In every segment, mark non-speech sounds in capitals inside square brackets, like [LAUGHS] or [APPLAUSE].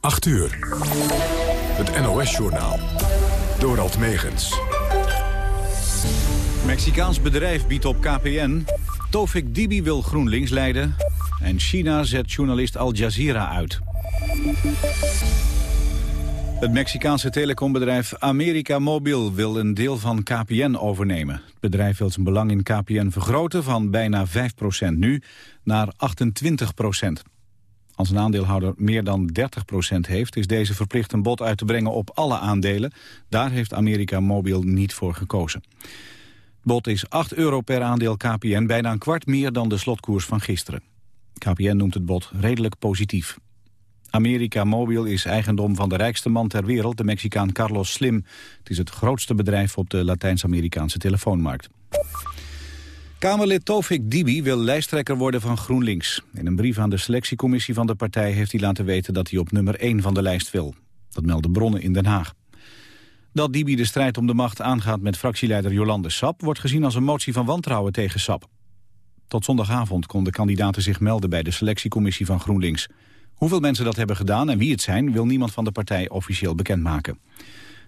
8 uur. Het NOS-journaal. Dorald Megens. Mexicaans bedrijf biedt op KPN. Tofik Dibi wil GroenLinks leiden. En China zet journalist Al Jazeera uit. Het Mexicaanse telecombedrijf America Mobil wil een deel van KPN overnemen. Het bedrijf wil zijn belang in KPN vergroten van bijna 5% nu naar 28 Als een aandeelhouder meer dan 30% heeft... is deze verplicht een bod uit te brengen op alle aandelen. Daar heeft America Mobil niet voor gekozen. Het bod is 8 euro per aandeel KPN, bijna een kwart meer dan de slotkoers van gisteren. KPN noemt het bod redelijk positief. America Mobil is eigendom van de rijkste man ter wereld, de Mexicaan Carlos Slim. Het is het grootste bedrijf op de Latijns-Amerikaanse telefoonmarkt. Kamerlid Tofik Dibi wil lijsttrekker worden van GroenLinks. In een brief aan de selectiecommissie van de partij heeft hij laten weten dat hij op nummer 1 van de lijst wil. Dat melden bronnen in Den Haag. Dat Dibi de strijd om de macht aangaat met fractieleider Jolande Sap... wordt gezien als een motie van wantrouwen tegen Sap. Tot zondagavond konden kandidaten zich melden bij de selectiecommissie van GroenLinks. Hoeveel mensen dat hebben gedaan en wie het zijn... wil niemand van de partij officieel bekendmaken.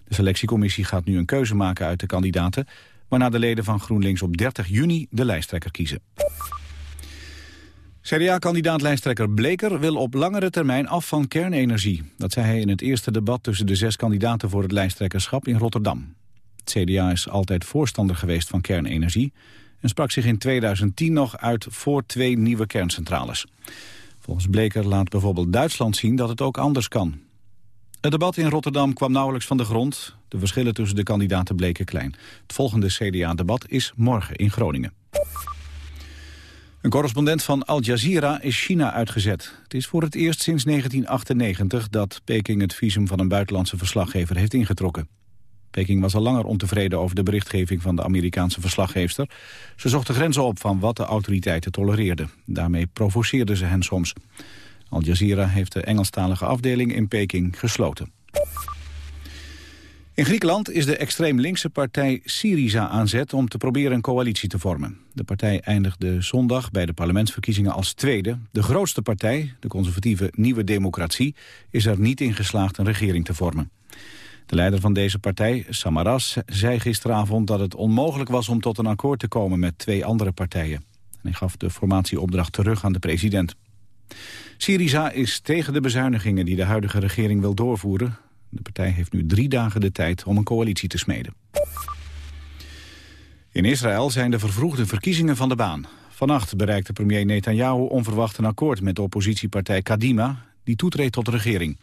De selectiecommissie gaat nu een keuze maken uit de kandidaten... waarna de leden van GroenLinks op 30 juni de lijsttrekker kiezen. CDA-kandidaat-lijsttrekker Bleker wil op langere termijn af van kernenergie. Dat zei hij in het eerste debat tussen de zes kandidaten voor het lijsttrekkerschap in Rotterdam. Het CDA is altijd voorstander geweest van kernenergie... en sprak zich in 2010 nog uit voor twee nieuwe kerncentrales. Volgens Bleker laat bijvoorbeeld Duitsland zien dat het ook anders kan. Het debat in Rotterdam kwam nauwelijks van de grond. De verschillen tussen de kandidaten bleken klein. Het volgende CDA-debat is morgen in Groningen. Een correspondent van Al Jazeera is China uitgezet. Het is voor het eerst sinds 1998 dat Peking het visum van een buitenlandse verslaggever heeft ingetrokken. Peking was al langer ontevreden over de berichtgeving van de Amerikaanse verslaggeefster. Ze zocht de grenzen op van wat de autoriteiten tolereerden. Daarmee provoceerden ze hen soms. Al Jazeera heeft de Engelstalige afdeling in Peking gesloten. In Griekenland is de extreem linkse partij Syriza aan zet om te proberen een coalitie te vormen. De partij eindigde zondag bij de parlementsverkiezingen als tweede. De grootste partij, de conservatieve Nieuwe Democratie, is er niet in geslaagd een regering te vormen. De leider van deze partij, Samaras, zei gisteravond dat het onmogelijk was om tot een akkoord te komen met twee andere partijen. En hij gaf de formatieopdracht terug aan de president. Syriza is tegen de bezuinigingen die de huidige regering wil doorvoeren. De partij heeft nu drie dagen de tijd om een coalitie te smeden. In Israël zijn de vervroegde verkiezingen van de baan. Vannacht bereikte premier Netanyahu onverwacht een akkoord met de oppositiepartij Kadima... die toetreedt tot de regering.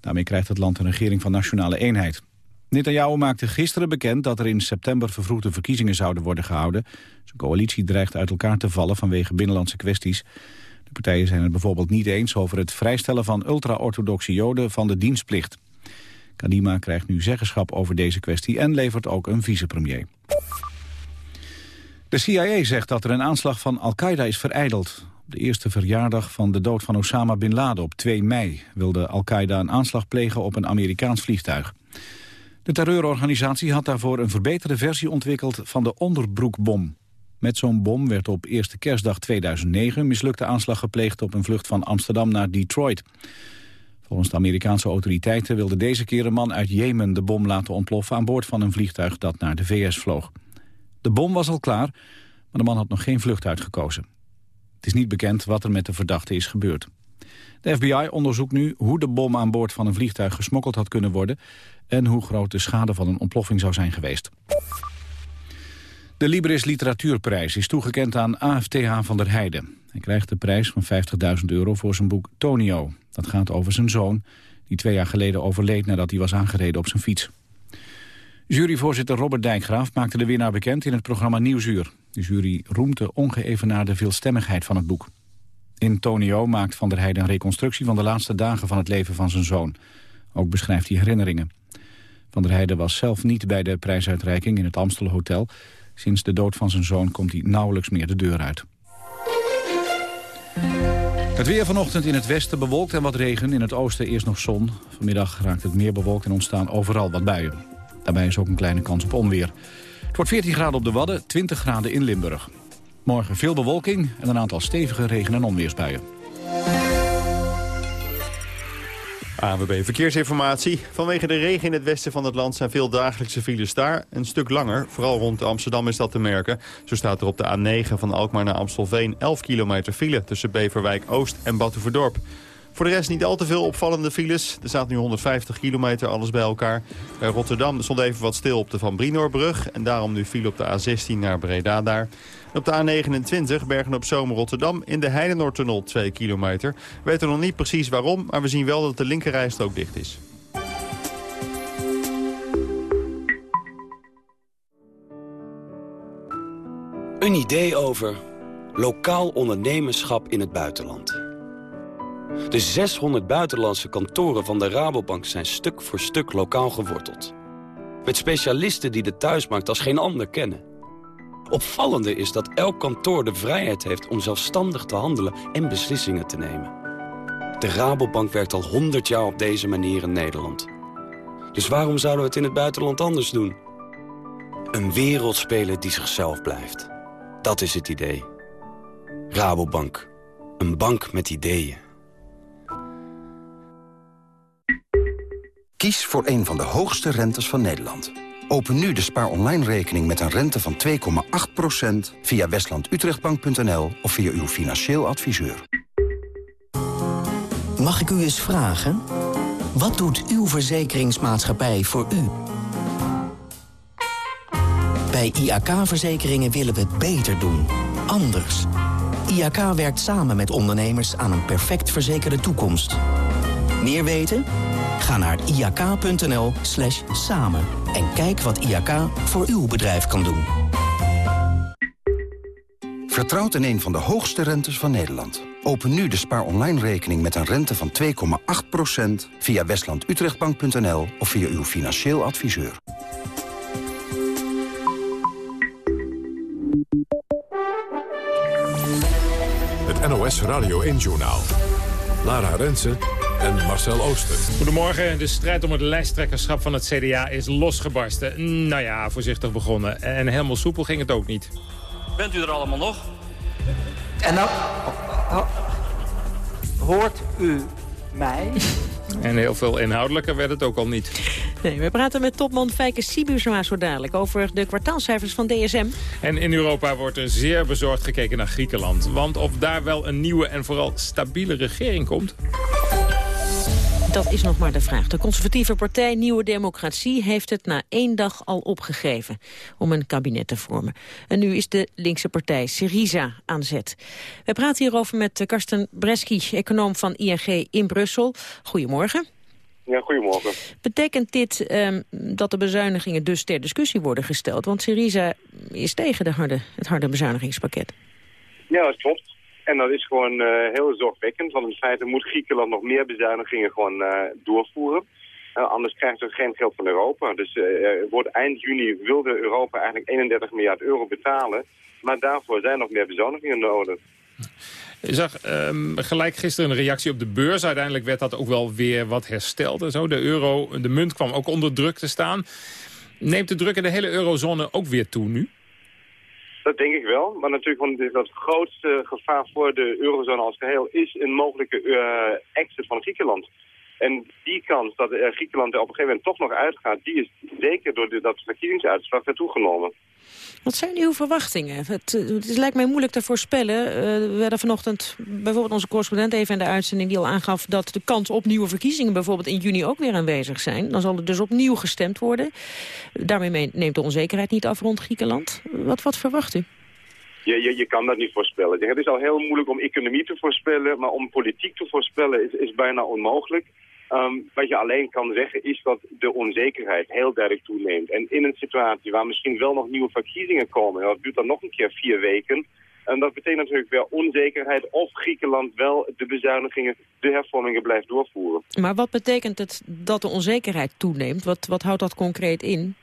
Daarmee krijgt het land een regering van nationale eenheid. Netanyahu maakte gisteren bekend dat er in september vervroegde verkiezingen zouden worden gehouden. Zijn coalitie dreigt uit elkaar te vallen vanwege binnenlandse kwesties. De partijen zijn het bijvoorbeeld niet eens over het vrijstellen van ultra-orthodoxe joden van de dienstplicht. Kadima krijgt nu zeggenschap over deze kwestie en levert ook een vicepremier. De CIA zegt dat er een aanslag van Al-Qaeda is vereideld de eerste verjaardag van de dood van Osama Bin Laden op 2 mei... wilde Al-Qaeda een aanslag plegen op een Amerikaans vliegtuig. De terreurorganisatie had daarvoor een verbeterde versie ontwikkeld van de onderbroekbom. Met zo'n bom werd op eerste kerstdag 2009 mislukte aanslag gepleegd op een vlucht van Amsterdam naar Detroit. Volgens de Amerikaanse autoriteiten wilde deze keer een man uit Jemen de bom laten ontploffen aan boord van een vliegtuig dat naar de VS vloog. De bom was al klaar, maar de man had nog geen vlucht uitgekozen. Het is niet bekend wat er met de verdachte is gebeurd. De FBI onderzoekt nu hoe de bom aan boord van een vliegtuig gesmokkeld had kunnen worden... en hoe groot de schade van een ontploffing zou zijn geweest. De Libris Literatuurprijs is toegekend aan AFTH van der Heijden. Hij krijgt de prijs van 50.000 euro voor zijn boek Tonio. Dat gaat over zijn zoon, die twee jaar geleden overleed nadat hij was aangereden op zijn fiets. Juryvoorzitter Robert Dijkgraaf maakte de winnaar bekend in het programma Nieuwsuur. De jury roemt de ongeëvenaarde veelstemmigheid van het boek. In Tonio maakt Van der Heijden een reconstructie van de laatste dagen van het leven van zijn zoon. Ook beschrijft hij herinneringen. Van der Heijden was zelf niet bij de prijsuitreiking in het Amstel Hotel. Sinds de dood van zijn zoon komt hij nauwelijks meer de deur uit. Het weer vanochtend in het westen bewolkt en wat regen. In het oosten eerst nog zon. Vanmiddag raakt het meer bewolkt en ontstaan overal wat buien. Daarbij is ook een kleine kans op onweer. Het wordt 14 graden op de Wadden, 20 graden in Limburg. Morgen veel bewolking en een aantal stevige regen- en onweersbuien. ANWB Verkeersinformatie. Vanwege de regen in het westen van het land zijn veel dagelijkse files daar. Een stuk langer, vooral rond Amsterdam is dat te merken. Zo staat er op de A9 van Alkmaar naar Amstelveen 11 kilometer file... tussen Beverwijk Oost en Batuverdorp. Voor de rest niet al te veel opvallende files. Er staat nu 150 kilometer, alles bij elkaar. Rotterdam stond even wat stil op de Van Brinoorbrug... en daarom nu file op de A16 naar Breda daar. Op de A29 Bergen op Zomer Rotterdam in de Heidenoordtunnel 2 kilometer. We weten nog niet precies waarom, maar we zien wel dat de linkerrijstrook dicht is. Een idee over lokaal ondernemerschap in het buitenland. De 600 buitenlandse kantoren van de Rabobank zijn stuk voor stuk lokaal geworteld. Met specialisten die de thuismarkt als geen ander kennen. Opvallende is dat elk kantoor de vrijheid heeft om zelfstandig te handelen en beslissingen te nemen. De Rabobank werkt al 100 jaar op deze manier in Nederland. Dus waarom zouden we het in het buitenland anders doen? Een wereldspeler die zichzelf blijft. Dat is het idee. Rabobank. Een bank met ideeën. Kies voor een van de hoogste rentes van Nederland. Open nu de spaar online rekening met een rente van 2,8% via westlandutrechtbank.nl of via uw financieel adviseur. Mag ik u eens vragen? Wat doet uw verzekeringsmaatschappij voor u? Bij IAK-verzekeringen willen we het beter doen. Anders. IAK werkt samen met ondernemers aan een perfect verzekerde toekomst. Meer weten? Ga naar iak.nl slash samen en kijk wat IAK voor uw bedrijf kan doen. Vertrouwt in een van de hoogste rentes van Nederland. Open nu de spaar online rekening met een rente van 2,8% via westlandutrechtbank.nl of via uw financieel adviseur. Het NOS Radio 1 Journaal. Lara Rensen en Marcel Ooster. Goedemorgen. De strijd om het lijsttrekkerschap van het CDA is losgebarsten. Nou ja, voorzichtig begonnen. En helemaal soepel ging het ook niet. Bent u er allemaal nog? En dan... Hoort u mij? En heel veel inhoudelijker werd het ook al niet. Nee, we praten met topman Fijke Sibursma zo dadelijk over de kwartaalcijfers van DSM. En in Europa wordt er zeer bezorgd gekeken naar Griekenland. Want of daar wel een nieuwe en vooral stabiele regering komt... Dat is nog maar de vraag. De conservatieve partij Nieuwe Democratie heeft het na één dag al opgegeven om een kabinet te vormen. En nu is de linkse partij Syriza aan zet. We praten hierover met Karsten Breski, econoom van ING in Brussel. Goedemorgen. Ja, goedemorgen. Betekent dit um, dat de bezuinigingen dus ter discussie worden gesteld? Want Syriza is tegen de harde, het harde bezuinigingspakket. Ja, dat klopt. En dat is gewoon uh, heel zorgwekkend, want in feite moet Griekenland nog meer bezuinigingen gewoon uh, doorvoeren. Uh, anders krijgt ze geen geld van Europa. Dus wordt eind juni wilde Europa eigenlijk 31 miljard euro betalen. Maar daarvoor zijn nog meer bezuinigingen nodig. Je zag um, gelijk gisteren een reactie op de beurs. Uiteindelijk werd dat ook wel weer wat hersteld en zo. De euro, de munt kwam ook onder druk te staan. Neemt de druk in de hele eurozone ook weer toe nu? Dat denk ik wel. Maar natuurlijk want het grootste gevaar voor de eurozone als geheel is een mogelijke uh, exit van Griekenland. En die kans dat uh, Griekenland er op een gegeven moment toch nog uitgaat, die is zeker door de, dat verkiezingsuitslag weer toegenomen. Wat zijn uw verwachtingen? Het, eh, het lijkt mij moeilijk te voorspellen. Uh, we werden vanochtend bijvoorbeeld onze correspondent even in de uitzending die al aangaf dat de kans op nieuwe verkiezingen bijvoorbeeld in juni ook weer aanwezig zijn. Dan zal er dus opnieuw gestemd worden. Daarmee neemt de onzekerheid niet af rond Griekenland. Wat, wat verwacht u? Je, je, je kan dat niet voorspellen. Het is al heel moeilijk om economie te voorspellen, maar om politiek te voorspellen is, is bijna onmogelijk. Um, wat je alleen kan zeggen is dat de onzekerheid heel duidelijk toeneemt. En in een situatie waar misschien wel nog nieuwe verkiezingen komen, dat duurt dan nog een keer vier weken... En dat betekent natuurlijk weer onzekerheid of Griekenland wel de bezuinigingen, de hervormingen blijft doorvoeren. Maar wat betekent het dat de onzekerheid toeneemt? Wat, wat houdt dat concreet in?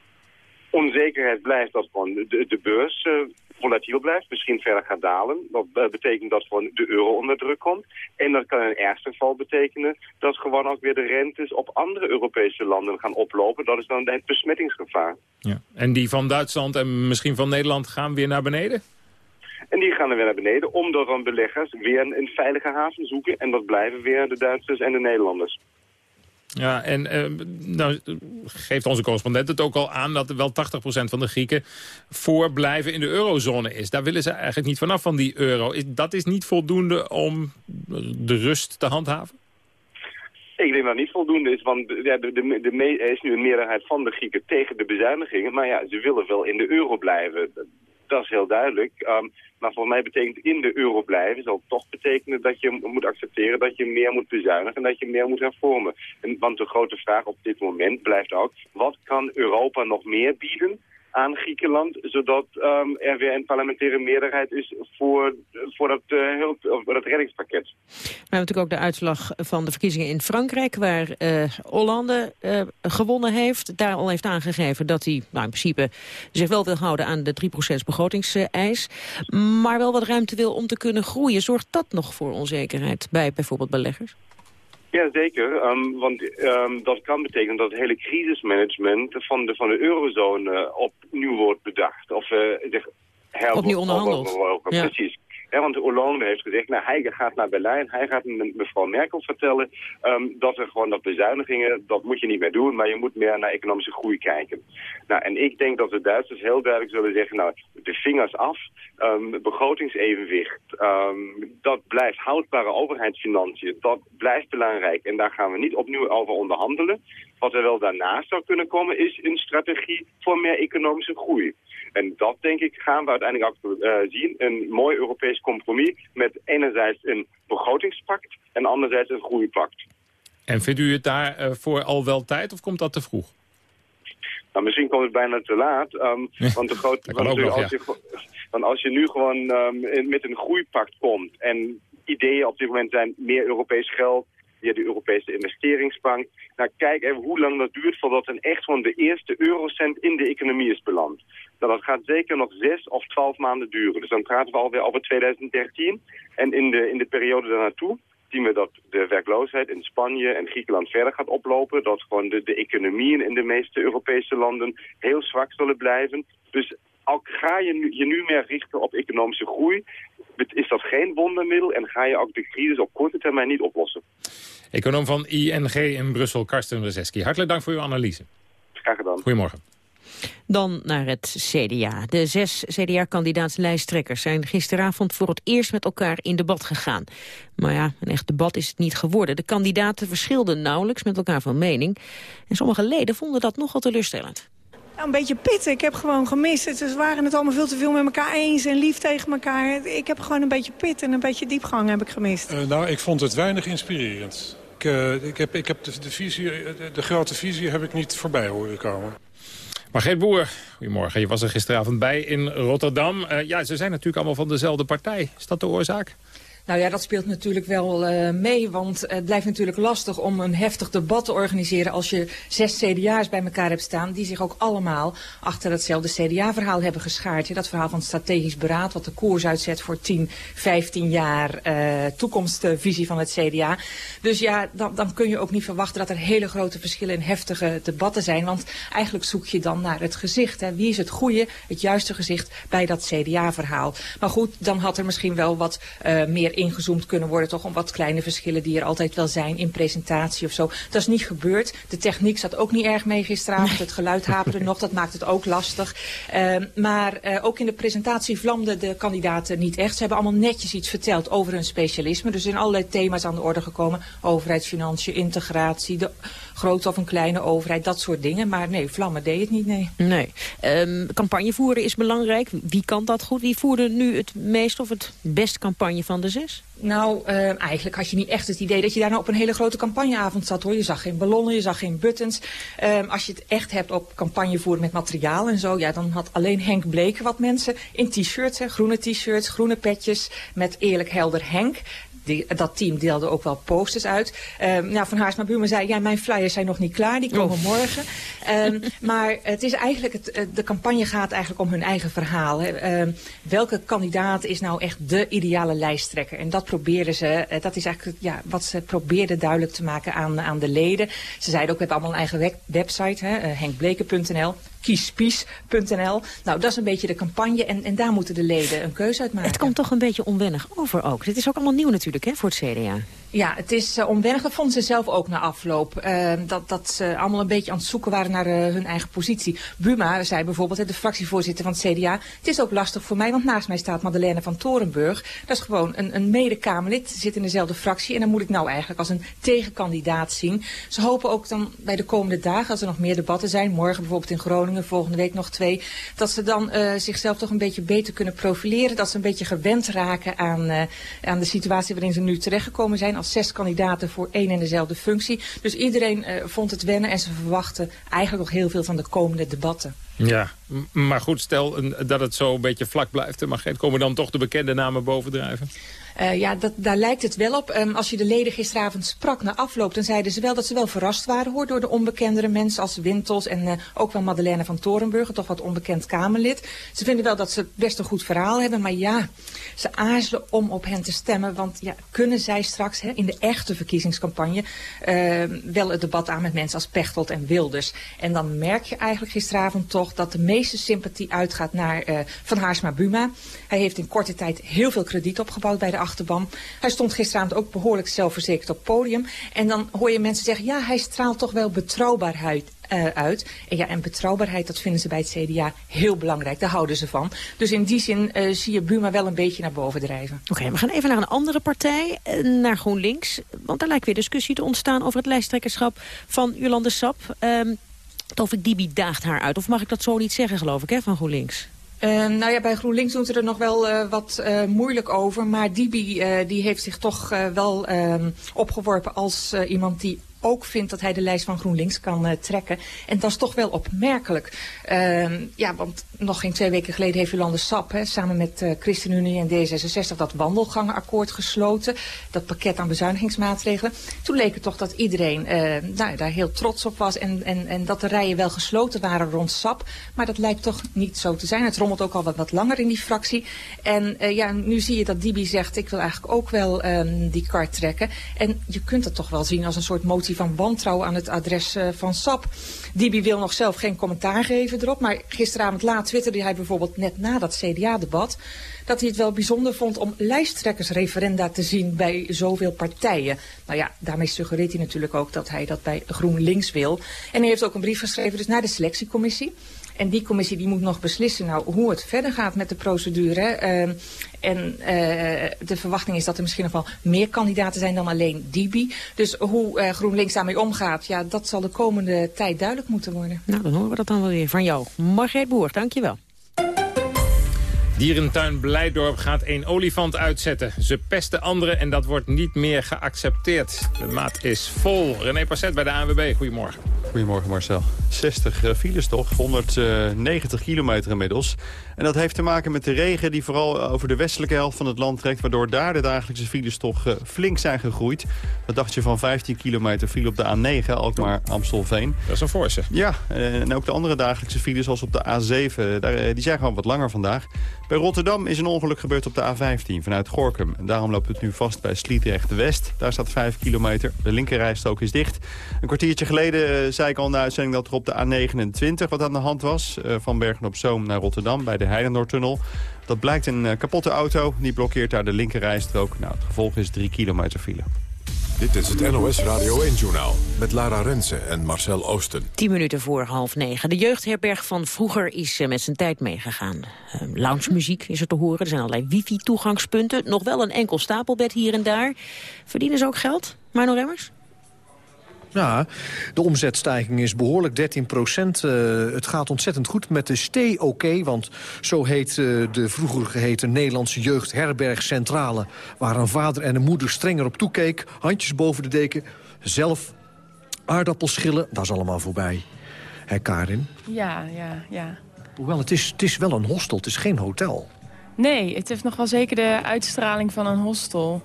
Onzekerheid blijft dat gewoon de, de beurs uh, volatiel blijft, misschien verder gaat dalen. Dat betekent dat gewoon de euro onder druk komt. En dat kan in ergste geval betekenen dat gewoon ook weer de rentes op andere Europese landen gaan oplopen. Dat is dan het besmettingsgevaar. Ja. En die van Duitsland en misschien van Nederland gaan weer naar beneden? En die gaan er weer naar beneden, omdat dan beleggers weer een, veilige haven zoeken. En dat blijven weer de Duitsers en de Nederlanders. Ja, en uh, nou geeft onze correspondent het ook al aan... dat wel 80% van de Grieken voor blijven in de eurozone is. Daar willen ze eigenlijk niet vanaf van die euro. Is, dat is niet voldoende om de rust te handhaven? Ik denk dat niet voldoende is, want ja, de, de, de, er is nu een meerderheid van de Grieken tegen de bezuinigingen. Maar ja, ze willen wel in de euro blijven. Dat is heel duidelijk. Um, maar voor mij betekent in de euro blijven zal toch betekenen dat je moet accepteren dat je meer moet bezuinigen en dat je meer moet hervormen. En, want de grote vraag op dit moment blijft ook, wat kan Europa nog meer bieden aan Griekenland, zodat um, er weer een parlementaire meerderheid is voor, voor, dat, hulp, voor dat reddingspakket. We hebben natuurlijk ook de uitslag van de verkiezingen in Frankrijk, waar uh, Hollande uh, gewonnen heeft. Daar al heeft aangegeven dat hij nou, in principe zich wel wil houden aan de 3% begrotingseis, maar wel wat ruimte wil om te kunnen groeien. Zorgt dat nog voor onzekerheid bij bijvoorbeeld beleggers? Ja, zeker. Um, want um, dat kan betekenen dat het hele crisismanagement van de, van de eurozone opnieuw wordt bedacht. Of uh, zich Opnieuw onderhandeld. Ja. Precies. Ja, want Hollande heeft gezegd, nou, hij gaat naar Berlijn, hij gaat mevrouw Merkel vertellen um, dat er gewoon dat bezuinigingen, dat moet je niet meer doen, maar je moet meer naar economische groei kijken. Nou, en ik denk dat de Duitsers heel duidelijk zullen zeggen, nou, de vingers af, um, begrotingsevenwicht, um, dat blijft houdbare overheidsfinanciën, dat blijft belangrijk en daar gaan we niet opnieuw over onderhandelen. Wat er wel daarnaast zou kunnen komen is een strategie voor meer economische groei. En dat, denk ik, gaan we uiteindelijk ook uh, zien. Een mooi Europees compromis met enerzijds een begrotingspact en anderzijds een groeipact. En vindt u het daarvoor uh, al wel tijd of komt dat te vroeg? Nou, misschien komt het bijna te laat. [LAUGHS] Um, want, de grote, want, nog, als ja. je, want als je nu gewoon um, met een groeipact komt... en ideeën op dit moment zijn meer Europees geld via de Europese investeringsbank. Nou, kijk even hoe lang dat duurt voordat een echt van de eerste eurocent in de economie is beland. Nou, dat gaat zeker nog zes of twaalf maanden duren. Dus dan praten we alweer over 2013. En in de, in de periode daarnaartoe zien we dat de werkloosheid in Spanje en Griekenland verder gaat oplopen. Dat gewoon de, de economieën in de meeste Europese landen heel zwak zullen blijven. Dus ook ga je nu, je nu meer richten op economische groei, is dat geen wondermiddel en ga je ook de crisis op korte termijn niet oplossen. Econoom van ING in Brussel, Karsten Rezeski. Hartelijk dank voor uw analyse. Graag gedaan. Goedemorgen. Dan naar het CDA. De zes CDA-kandidaatslijsttrekkers zijn gisteravond voor het eerst met elkaar in debat gegaan. Maar ja, een echt debat is het niet geworden. De kandidaten verschilden nauwelijks met elkaar van mening. En sommige leden vonden dat nogal teleurstellend. Ja, een beetje pitten. Ik heb gewoon gemist. Ze waren het allemaal veel te veel met elkaar eens en lief tegen elkaar. Ik heb gewoon een beetje pit en een beetje diepgang heb ik gemist. Uh, nou, ik vond het weinig inspirerend. Ik, uh, ik heb, ik heb de, de, visie, de, de grote visie heb ik niet voorbij horen komen. Margreet Boer, goedemorgen. Je was er gisteravond bij in Rotterdam. Uh, ja, ze zijn natuurlijk allemaal van dezelfde partij. Is dat de oorzaak? Nou ja, dat speelt natuurlijk wel uh, mee, want het blijft natuurlijk lastig om een heftig debat te organiseren als je zes CDA's bij elkaar hebt staan die zich ook allemaal achter hetzelfde CDA-verhaal hebben geschaard. Dat verhaal van strategisch beraad wat de koers uitzet voor 10, 15 jaar uh, toekomstvisie van het CDA. Dus ja, dan, dan kun je ook niet verwachten dat er hele grote verschillen in heftige debatten zijn, want eigenlijk zoek je dan naar het gezicht. Hè. Wie is het goede, het juiste gezicht bij dat CDA-verhaal? Maar goed, dan had er misschien wel wat uh, meer ingezoomd kunnen worden. Toch om wat kleine verschillen die er altijd wel zijn in presentatie of zo. Dat is niet gebeurd. De techniek zat ook niet erg mee gisteravond. Het geluid haperde [LAUGHS] nog. Dat maakt het ook lastig. Uh, maar uh, ook in de presentatie vlamden de kandidaten niet echt. Ze hebben allemaal netjes iets verteld over hun specialisme. Dus er zijn allerlei thema's aan de orde gekomen. Overheidsfinanciën, integratie, de grote of een kleine overheid, dat soort dingen. Maar nee, Vlammen deed het niet, nee. Nee. Um, campagne voeren is belangrijk. Wie kan dat goed? Wie voerde nu het meest of het best campagne van de zes? Nou, uh, eigenlijk had je niet echt het idee dat je daar nou op een hele grote campagneavond zat hoor. Je zag geen ballonnen, je zag geen buttons. Um, als je het echt hebt op campagne voeren met materiaal en zo, ja, dan had alleen Henk Bleken wat mensen in t-shirts, groene t-shirts, groene petjes met eerlijk helder Henk. Die, dat team deelde ook wel posters uit. Um, nou, van Haarsma Buurman zei, ja, mijn flyers zijn nog niet klaar, die komen oh. morgen. Um, [LAUGHS] maar het is eigenlijk, het, de campagne gaat eigenlijk om hun eigen verhaal. Um, welke kandidaat is nou echt de ideale lijsttrekker? En dat proberen ze, uh, dat is eigenlijk ja, wat ze probeerden duidelijk te maken aan, aan de leden. Ze zeiden ook, we hebben allemaal een eigen web website, hè, uh, henkbleken.nl kiespies.nl. Nou, dat is een beetje de campagne en, en daar moeten de leden een keuze uit maken. Het komt toch een beetje onwennig over ook. Dit is ook allemaal nieuw natuurlijk hè, voor het CDA. Ja, het is uh, onwennig. Dat vonden ze zelf ook na afloop. Uh, dat, dat ze allemaal een beetje aan het zoeken waren naar uh, hun eigen positie. Buma zei bijvoorbeeld, de fractievoorzitter van het CDA... het is ook lastig voor mij, want naast mij staat Madeleine van Torenburg. Dat is gewoon een, een mede-Kamerlid, zit in dezelfde fractie... en dan moet ik nou eigenlijk als een tegenkandidaat zien. Ze hopen ook dan bij de komende dagen, als er nog meer debatten zijn... morgen bijvoorbeeld in Groningen, volgende week nog twee... dat ze dan zichzelf toch een beetje beter kunnen profileren. Dat ze een beetje gewend raken aan, aan de situatie waarin ze nu terechtgekomen zijn... als zes kandidaten voor één en dezelfde functie. Dus iedereen uh, vond het wennen en ze verwachten eigenlijk nog heel veel van de komende debatten. Ja, maar goed, stel dat het zo een beetje vlak blijft. Maar komen dan toch de bekende namen bovendrijven? Uh, ja, dat, daar lijkt het wel op. Um, als je de leden gisteravond sprak na afloop, dan zeiden ze wel dat ze wel verrast waren hoor, door de onbekendere mensen als Wintels en uh, ook wel Madeleine van Torenburg, toch wat onbekend Kamerlid. Ze vinden wel dat ze best een goed verhaal hebben, maar ja, ze aarzelen om op hen te stemmen. Want ja, kunnen zij straks hè, in de echte verkiezingscampagne uh, wel het debat aan met mensen als Pechtold en Wilders. En dan merk je eigenlijk gisteravond toch dat de meeste sympathie uitgaat naar Van Haarsma Buma. Hij heeft in korte tijd heel veel krediet opgebouwd bij de Hij stond gisteravond ook behoorlijk zelfverzekerd op het podium. En dan hoor je mensen zeggen, ja, hij straalt toch wel betrouwbaarheid uh, uit. En, ja, en betrouwbaarheid, dat vinden ze bij het CDA heel belangrijk. Daar houden ze van. Dus in die zin uh, zie je Buma wel een beetje naar boven drijven. Oké, we gaan even naar een andere partij, uh, naar GroenLinks. Want daar lijkt weer discussie te ontstaan over het lijsttrekkerschap van Jolande Sap. Um, Tovik Dibi daagt haar uit. Of mag ik dat zo niet zeggen, geloof ik, hè, van GroenLinks? Uh, nou ja, bij GroenLinks doen ze er nog wel uh, wat uh, moeilijk over. Maar Dibi die heeft zich toch wel ehm, opgeworpen als iemand die ook vindt dat hij de lijst van GroenLinks kan uh, trekken. En dat is toch wel opmerkelijk. Uh, ja, want nog geen twee weken geleden heeft Jolande Sap hè, samen met uh, ChristenUnie en D66 dat wandelgangenakkoord gesloten. Dat pakket aan bezuinigingsmaatregelen. Toen leek het toch dat iedereen nou, daar heel trots op was en, en, en dat de rijen wel gesloten waren rond Sap. Maar dat lijkt toch niet zo te zijn. Het rommelt ook al wat, wat langer in die fractie. En ja, nu zie je dat Dibi zegt, ik wil eigenlijk ook wel um, die kaart trekken. En je kunt het toch wel zien als een soort motie van wantrouwen aan het adres uh, van SAP. Dibi wil nog zelf geen commentaar geven erop. Maar gisteravond laat twitterde hij bijvoorbeeld net na dat CDA-debat... dat hij het wel bijzonder vond om lijsttrekkersreferenda te zien bij zoveel partijen. Nou ja, daarmee suggereert hij natuurlijk ook dat hij dat bij GroenLinks wil. En hij heeft ook een brief geschreven dus naar de selectiecommissie. En die commissie die moet nog beslissen nou, hoe het verder gaat met de procedure. Uh, en uh, de verwachting is dat er misschien nog wel meer kandidaten zijn dan alleen Dibi. Dus hoe uh, GroenLinks daarmee omgaat, ja, dat zal de komende tijd duidelijk moeten worden. Nou, dan horen we dat dan wel weer van jou. Margreet Boer, dankjewel. Dierentuin Blijdorp gaat één olifant uitzetten. Ze pesten anderen en dat wordt niet meer geaccepteerd. De maat is vol. René Passet bij de ANWB. Goedemorgen. Goedemorgen Marcel. 60 uh, files toch, 190 kilometer inmiddels. En dat heeft te maken met de regen die vooral over de westelijke helft van het land trekt... waardoor daar de dagelijkse files toch uh, flink zijn gegroeid. Wat dacht je van 15 kilometer file op de A9, Alkmaar-Amstelveen? Dat is een forse. Ja, en ook de andere dagelijkse files zoals op de A7, daar, die zijn gewoon wat langer vandaag. Bij Rotterdam is een ongeluk gebeurd op de A15 vanuit Gorkum. En daarom loopt het nu vast bij Sliedrecht-West. Daar staat 5 kilometer. De linkerrijstrook is dicht. Een kwartiertje geleden uh, zei ik al in de uitzending dat er op de A29 wat aan de hand was. Uh, van Bergen-op-Zoom naar Rotterdam bij de Heidenoordtunnel. Dat blijkt een uh, kapotte auto. Die blokkeert daar de linkerrijstrook. Nou, het gevolg is 3 kilometer file. Dit is het NOS Radio 1-journaal met Lara Rensen en Marcel Oosten. Tien minuten voor half negen. De jeugdherberg van vroeger is met zijn tijd meegegaan. Uh, loungemuziek is er te horen. Er zijn allerlei wifi-toegangspunten. Nog wel een enkel stapelbed hier en daar. Verdienen ze ook geld, Marno Remmers? Ja, de omzetstijging is behoorlijk 13 procent. Uh, het gaat ontzettend goed met de OK, want zo heet uh, de vroeger geheten Nederlandse jeugdherbergcentrale... waar een vader en een moeder strenger op toekeek, handjes boven de deken... zelf aardappelschillen, dat is allemaal voorbij. Hé, Karin? Ja, ja, ja. Hoewel, het is, het is wel een hostel, het is geen hotel. Nee, het heeft nog wel zeker de uitstraling van een hostel.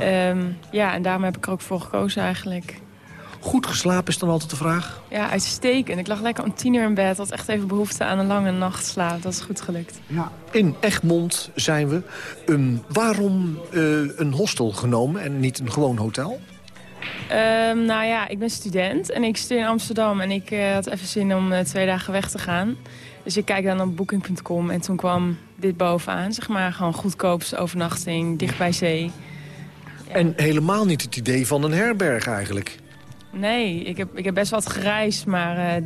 Um, ja, en daarom heb ik er ook voor gekozen eigenlijk. Goed geslapen is dan altijd de vraag? Ja, uitstekend. Ik lag lekker om tien uur in bed. Had echt even behoefte aan een lange nachtslaap. Dat is goed gelukt. Ja. In Egmond zijn we. Um, waarom uh, een hostel genomen en niet een gewoon hotel? Um, nou ja, ik ben student en ik studeer in Amsterdam. En ik uh, had even zin om uh, twee dagen weg te gaan. Dus ik kijk dan op booking.com en toen kwam dit bovenaan. Zeg maar gewoon goedkoopste overnachting, dicht bij zee. En helemaal niet het idee van een herberg eigenlijk. Nee, ik heb, ik heb best wat gereisd, maar eh,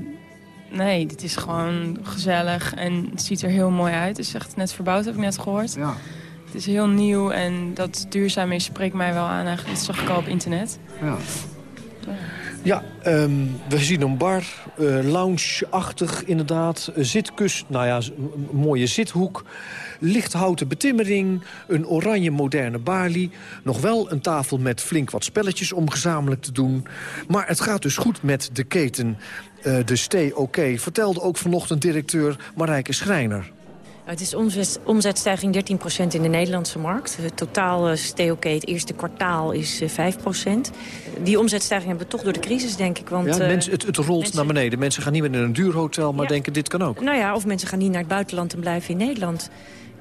nee, dit is gewoon gezellig en het ziet er heel mooi uit. Het is echt net verbouwd, heb ik net gehoord. Ja. Het is heel nieuw en dat duurzaam is spreekt mij wel aan eigenlijk. Dat zag ik al op internet. Ja. Ja, ehm, we zien een bar, uh, lounge-achtig inderdaad. Zitkus, nou ja, een mooie zithoek. Lichthouten betimmering, een oranje moderne balie. Nog wel een tafel met flink wat spelletjes om gezamenlijk te doen. Maar het gaat dus goed met de keten. Uh, de Stay OK, vertelde ook vanochtend directeur Marijke Schrijner. Het is omzet, omzetstijging 13% in de Nederlandse markt. Het totaal STOK het eerste kwartaal is 5%. Die omzetstijging hebben we toch door de crisis, denk ik. Want, ja, mensen, het, het rolt mensen... naar beneden. Mensen gaan niet meer naar een duur hotel, maar ja. denken dit kan ook. Nou ja, of mensen gaan niet naar het buitenland en blijven in Nederland.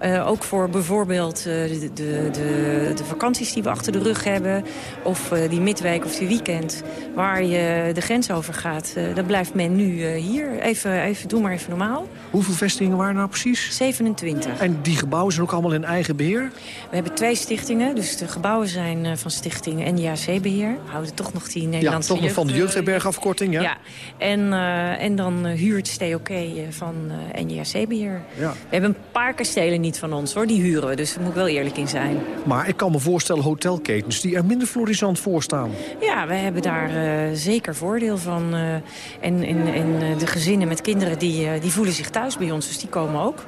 Uh, ook voor bijvoorbeeld uh, de, de, de, de, vakanties die we achter de rug hebben. Of uh, die midweek of die weekend. Waar je de grens over gaat. dan blijft men nu hier. Even, even, doe maar even normaal. Hoeveel vestigingen waren nou precies? 27. En die gebouwen zijn ook allemaal in eigen beheer? We hebben twee stichtingen. Dus de gebouwen zijn van stichting NJAC-beheer. We houden toch nog die Nederlandse Ja, toch nog van de jeugdherbergafkorting, ja? Ja. En, en dan huurt STOK van NJAC-beheer. Ja. We hebben een paar kastelen niet van ons, hoor. Die huren we, dus daar moet ik wel eerlijk in zijn. Maar ik kan me voorstellen hotelketens die er minder florisant voor staan. Ja, wij hebben daar uh, zeker voordeel van. Uh, en en, en de gezinnen met kinderen die, die voelen zich thuis bij ons, dus die komen ook.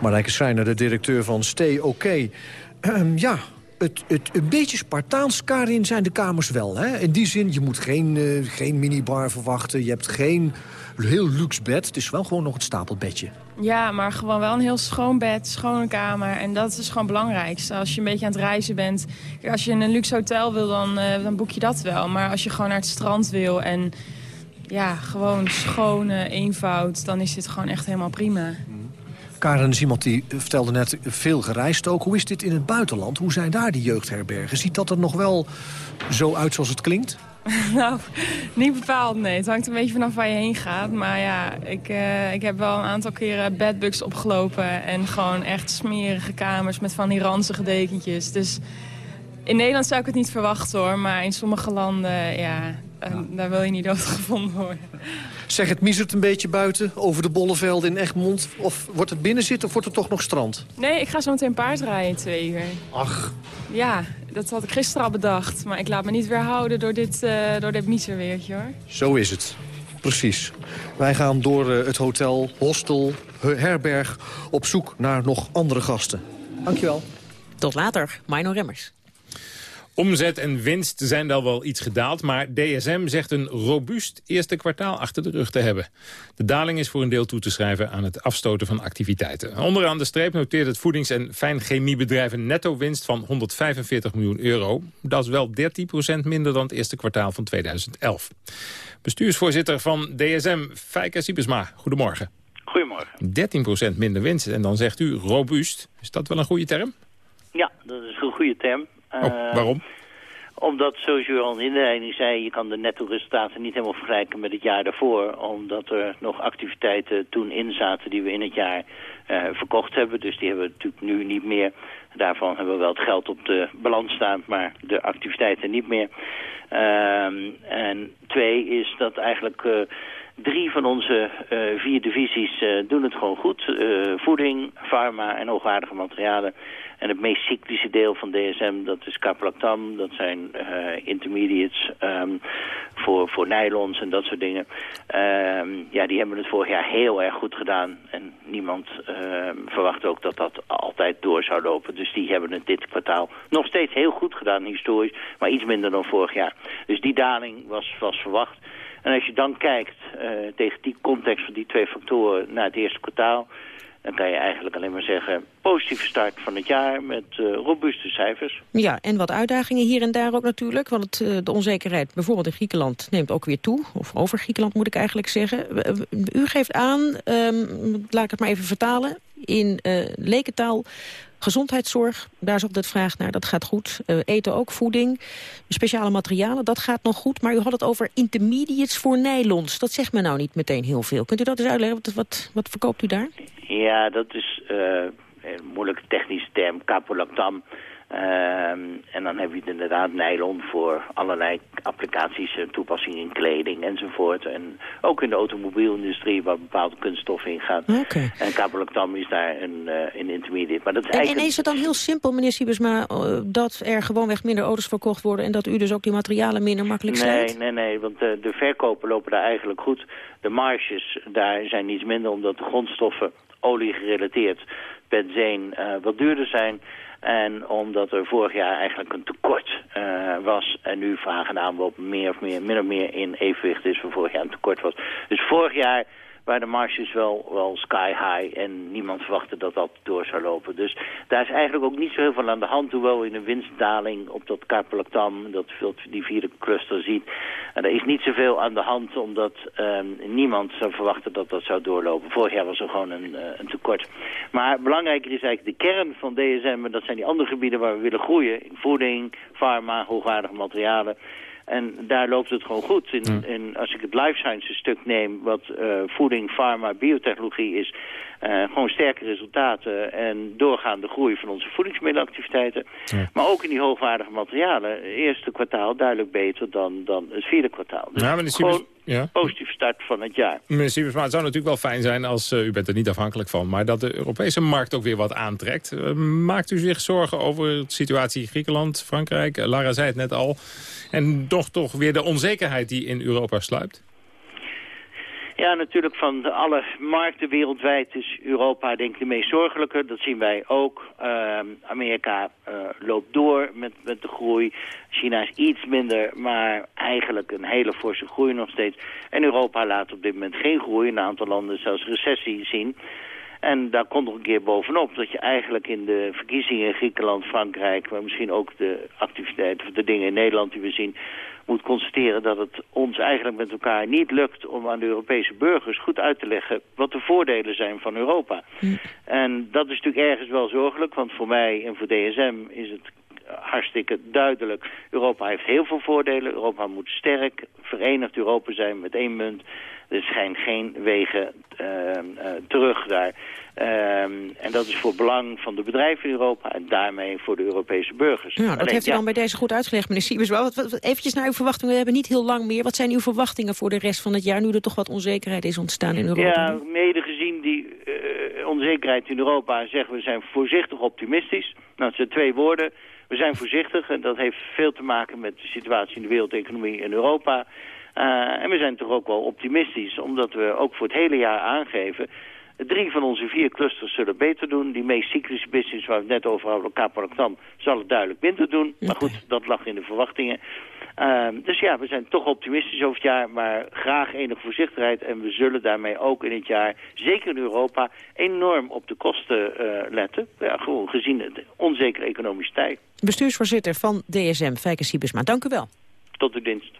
Marijke Schreiner, de directeur van Stay OK. Ehm, ja, het, het, een beetje Spartaans, Karin, zijn de kamers wel. Hè? In die zin, je moet geen, uh, geen minibar verwachten. Je hebt geen heel luxe bed. Het is wel gewoon nog het stapelbedje. Ja, maar gewoon wel een heel schoon bed, schone kamer. En dat is gewoon het belangrijkste. Als je een beetje aan het reizen bent. Kijk, als je in een luxe hotel wil, dan, uh, dan boek je dat wel. Maar als je gewoon naar het strand wil en ja, gewoon schone eenvoud... dan is dit gewoon echt helemaal prima. Karen is iemand die vertelde net veel gereisd ook. Hoe is dit in het buitenland? Hoe zijn daar die jeugdherbergen? Ziet dat er nog wel zo uit zoals het klinkt? [LAUGHS] nou, niet bepaald, nee. Het hangt een beetje vanaf waar je heen gaat. Maar ja, ik, uh, ik heb wel een aantal keren bedbugs opgelopen... en gewoon echt smerige kamers met van die ranzige dekentjes. Dus in Nederland zou ik het niet verwachten, hoor. Maar in sommige landen, ja, uh, daar wil je niet doodgevonden worden. Zeg, het miezert een beetje buiten over de bollevelden in Egmond? Of wordt het binnen zitten of wordt het toch nog strand? Nee, ik ga zo meteen paardrijden twee uur. Ach. Ja, dat had ik gisteren al bedacht. Maar ik laat me niet weerhouden door dit, uh, door dit miezerweertje, hoor. Zo is het. Precies. Wij gaan door uh, het hotel, hostel, herberg... op zoek naar nog andere gasten. Dankjewel. Tot later, Mino Remmers. Omzet en winst zijn dan wel iets gedaald, maar DSM zegt een robuust eerste kwartaal achter de rug te hebben. De daling is voor een deel toe te schrijven aan het afstoten van activiteiten. Onderaan de streep noteert het voedings- en fijnchemiebedrijf een netto-winst van 145 miljoen euro. Dat is wel 13% minder dan het eerste kwartaal van 2011. Bestuursvoorzitter van DSM, Fijke Siebesma, goedemorgen. Goedemorgen. 13% minder winst en dan zegt u robuust. Is dat wel een goede term? Ja, dat is een goede term. Oh, waarom? Uh, omdat, zoals u al in de zei, je kan de netto-resultaten niet helemaal vergelijken met het jaar daarvoor. Omdat er nog activiteiten toen in zaten die we in het jaar uh, verkocht hebben. Dus die hebben we natuurlijk nu niet meer. Daarvan hebben we wel het geld op de balans staan, maar de activiteiten niet meer. Uh, en twee is dat eigenlijk... Uh, Drie van onze uh, vier divisies uh, doen het gewoon goed. Uh, voeding, pharma en hoogwaardige materialen. En het meest cyclische deel van DSM, dat is caprolactam. Dat zijn intermediates um, voor, voor nylons en dat soort dingen. Um, ja, die hebben het vorig jaar heel erg goed gedaan. En niemand verwacht ook dat dat altijd door zou lopen. Dus die hebben het dit kwartaal nog steeds heel goed gedaan historisch. Maar iets minder dan vorig jaar. Dus die daling was, was verwacht. En als je dan kijkt uh, tegen die context van die twee factoren naar het eerste kwartaal... dan kan je eigenlijk alleen maar zeggen positieve start van het jaar met uh, robuuste cijfers. Ja, en wat uitdagingen hier en daar ook natuurlijk. Want het, uh, de onzekerheid bijvoorbeeld in Griekenland neemt ook weer toe. Of over Griekenland moet ik eigenlijk zeggen. U geeft aan, um, laat ik het maar even vertalen... in lekentaal Gezondheidszorg, daar is altijd vraag naar, dat gaat goed. Uh, eten ook, voeding, speciale materialen, dat gaat nog goed. Maar u had het over intermediates voor nylons. Dat zegt me nou niet meteen heel veel. Kunt u dat eens uitleggen? Wat, wat, verkoopt u daar? Ja, dat is uh, een moeilijke technische term, caprolactam. Ehm, en dan heb je inderdaad nylon voor allerlei applicaties, eh, toepassingen in kleding enzovoort. En ook in de automobielindustrie waar bepaalde kunststoffen in gaan. Oké. En caprolactam is daar een, uh, een intermediate. Maar dat is En, is het dan heel simpel, meneer Siebersma, uh, dat er gewoonweg minder auto's verkocht worden... en dat u dus ook die materialen minder makkelijk Nee, slijt? nee, nee, want de, de verkopen lopen daar eigenlijk goed. De marges daar zijn iets minder omdat de grondstoffen olie gerelateerd, benzine, uh, wat duurder zijn... En omdat er vorig jaar eigenlijk een tekort uh, was... en nu vragen de aanbod meer of meer, min of meer in evenwicht is... waar vorig jaar een tekort was. Dus vorig jaar waren de marges wel, wel sky high... en niemand verwachtte dat dat door zou lopen. Dus daar is eigenlijk ook niet zo heel veel aan de hand... hoewel in een winstdaling op dat caprolactam... dat die vierde cluster ziet... En er is niet zoveel aan de hand... omdat um, niemand zou verwachten dat dat zou doorlopen. Vorig jaar was er gewoon een, uh, een tekort. Maar belangrijker is eigenlijk de kern van DSM... dat zijn die andere gebieden waar we willen groeien. Voeding, farma, hoogwaardige materialen... En daar loopt het gewoon goed. In, in, als ik het life sciences stuk neem, wat uh, voeding, farma, biotechnologie is... Uh, gewoon sterke resultaten en doorgaande groei van onze voedingsmiddelactiviteiten. Ja. Maar ook in die hoogwaardige materialen. Eerste kwartaal duidelijk beter dan, dan het vierde kwartaal. Dus ja, gewoon Siebers, ja. positieve start van het jaar. Meneer maar het zou natuurlijk wel fijn zijn als, uh, u bent er niet afhankelijk van... maar dat de Europese markt ook weer wat aantrekt. Uh, maakt u zich zorgen over de situatie in Griekenland, Frankrijk? Lara zei het net al. En toch toch weer de onzekerheid die in Europa sluipt? Ja, natuurlijk van alle markten wereldwijd is Europa denk ik de meest zorgelijke. Dat zien wij ook. Uh, Amerika uh, loopt door met, met de groei. China is iets minder, maar eigenlijk een hele forse groei nog steeds. En Europa laat op dit moment geen groei. Een aantal landen zelfs recessie zien. En daar komt nog een keer bovenop dat je eigenlijk in de verkiezingen in Griekenland, Frankrijk... maar misschien ook de activiteiten of de dingen in Nederland die we zien... moet constateren dat het ons eigenlijk met elkaar niet lukt om aan de Europese burgers goed uit te leggen wat de voordelen zijn van Europa. Hm. En dat is natuurlijk ergens wel zorgelijk, want voor mij en voor DSM is het hartstikke duidelijk. Europa heeft heel veel voordelen. Europa moet sterk, verenigd Europa zijn met één munt. Er zijn geen wegen uh, uh, terug daar. Um, en dat is voor belang van de bedrijven in Europa en daarmee voor de Europese burgers. Ja, dat Alleen, heeft u ja, dan bij deze goed uitgelegd, meneer Siebers. Wat, wat, eventjes naar uw verwachtingen. We hebben niet heel lang meer. Wat zijn uw verwachtingen voor de rest van het jaar... nu er toch wat onzekerheid is ontstaan in Europa? Ja, mede gezien die uh, onzekerheid in Europa zeggen we zijn voorzichtig optimistisch. Nou, dat zijn twee woorden. We zijn voorzichtig en dat heeft veel te maken met de situatie in de wereldeconomie in Europa... Uh, en we zijn toch ook wel optimistisch, omdat we ook voor het hele jaar aangeven... Drie van onze vier clusters zullen beter doen. Die meest cyclische business waar we het net over hadden, Caprolactam, zal het duidelijk minder doen. Maar goed, dat lag in de verwachtingen. Uh, dus ja, we zijn toch optimistisch over het jaar, maar graag enige voorzichtigheid. En we zullen daarmee ook in het jaar, zeker in Europa, enorm op de kosten uh, letten. Ja, gewoon gezien de onzekere economische tijd. Bestuursvoorzitter van DSM, Fijke Siebesma, dank u wel. Tot uw dienst.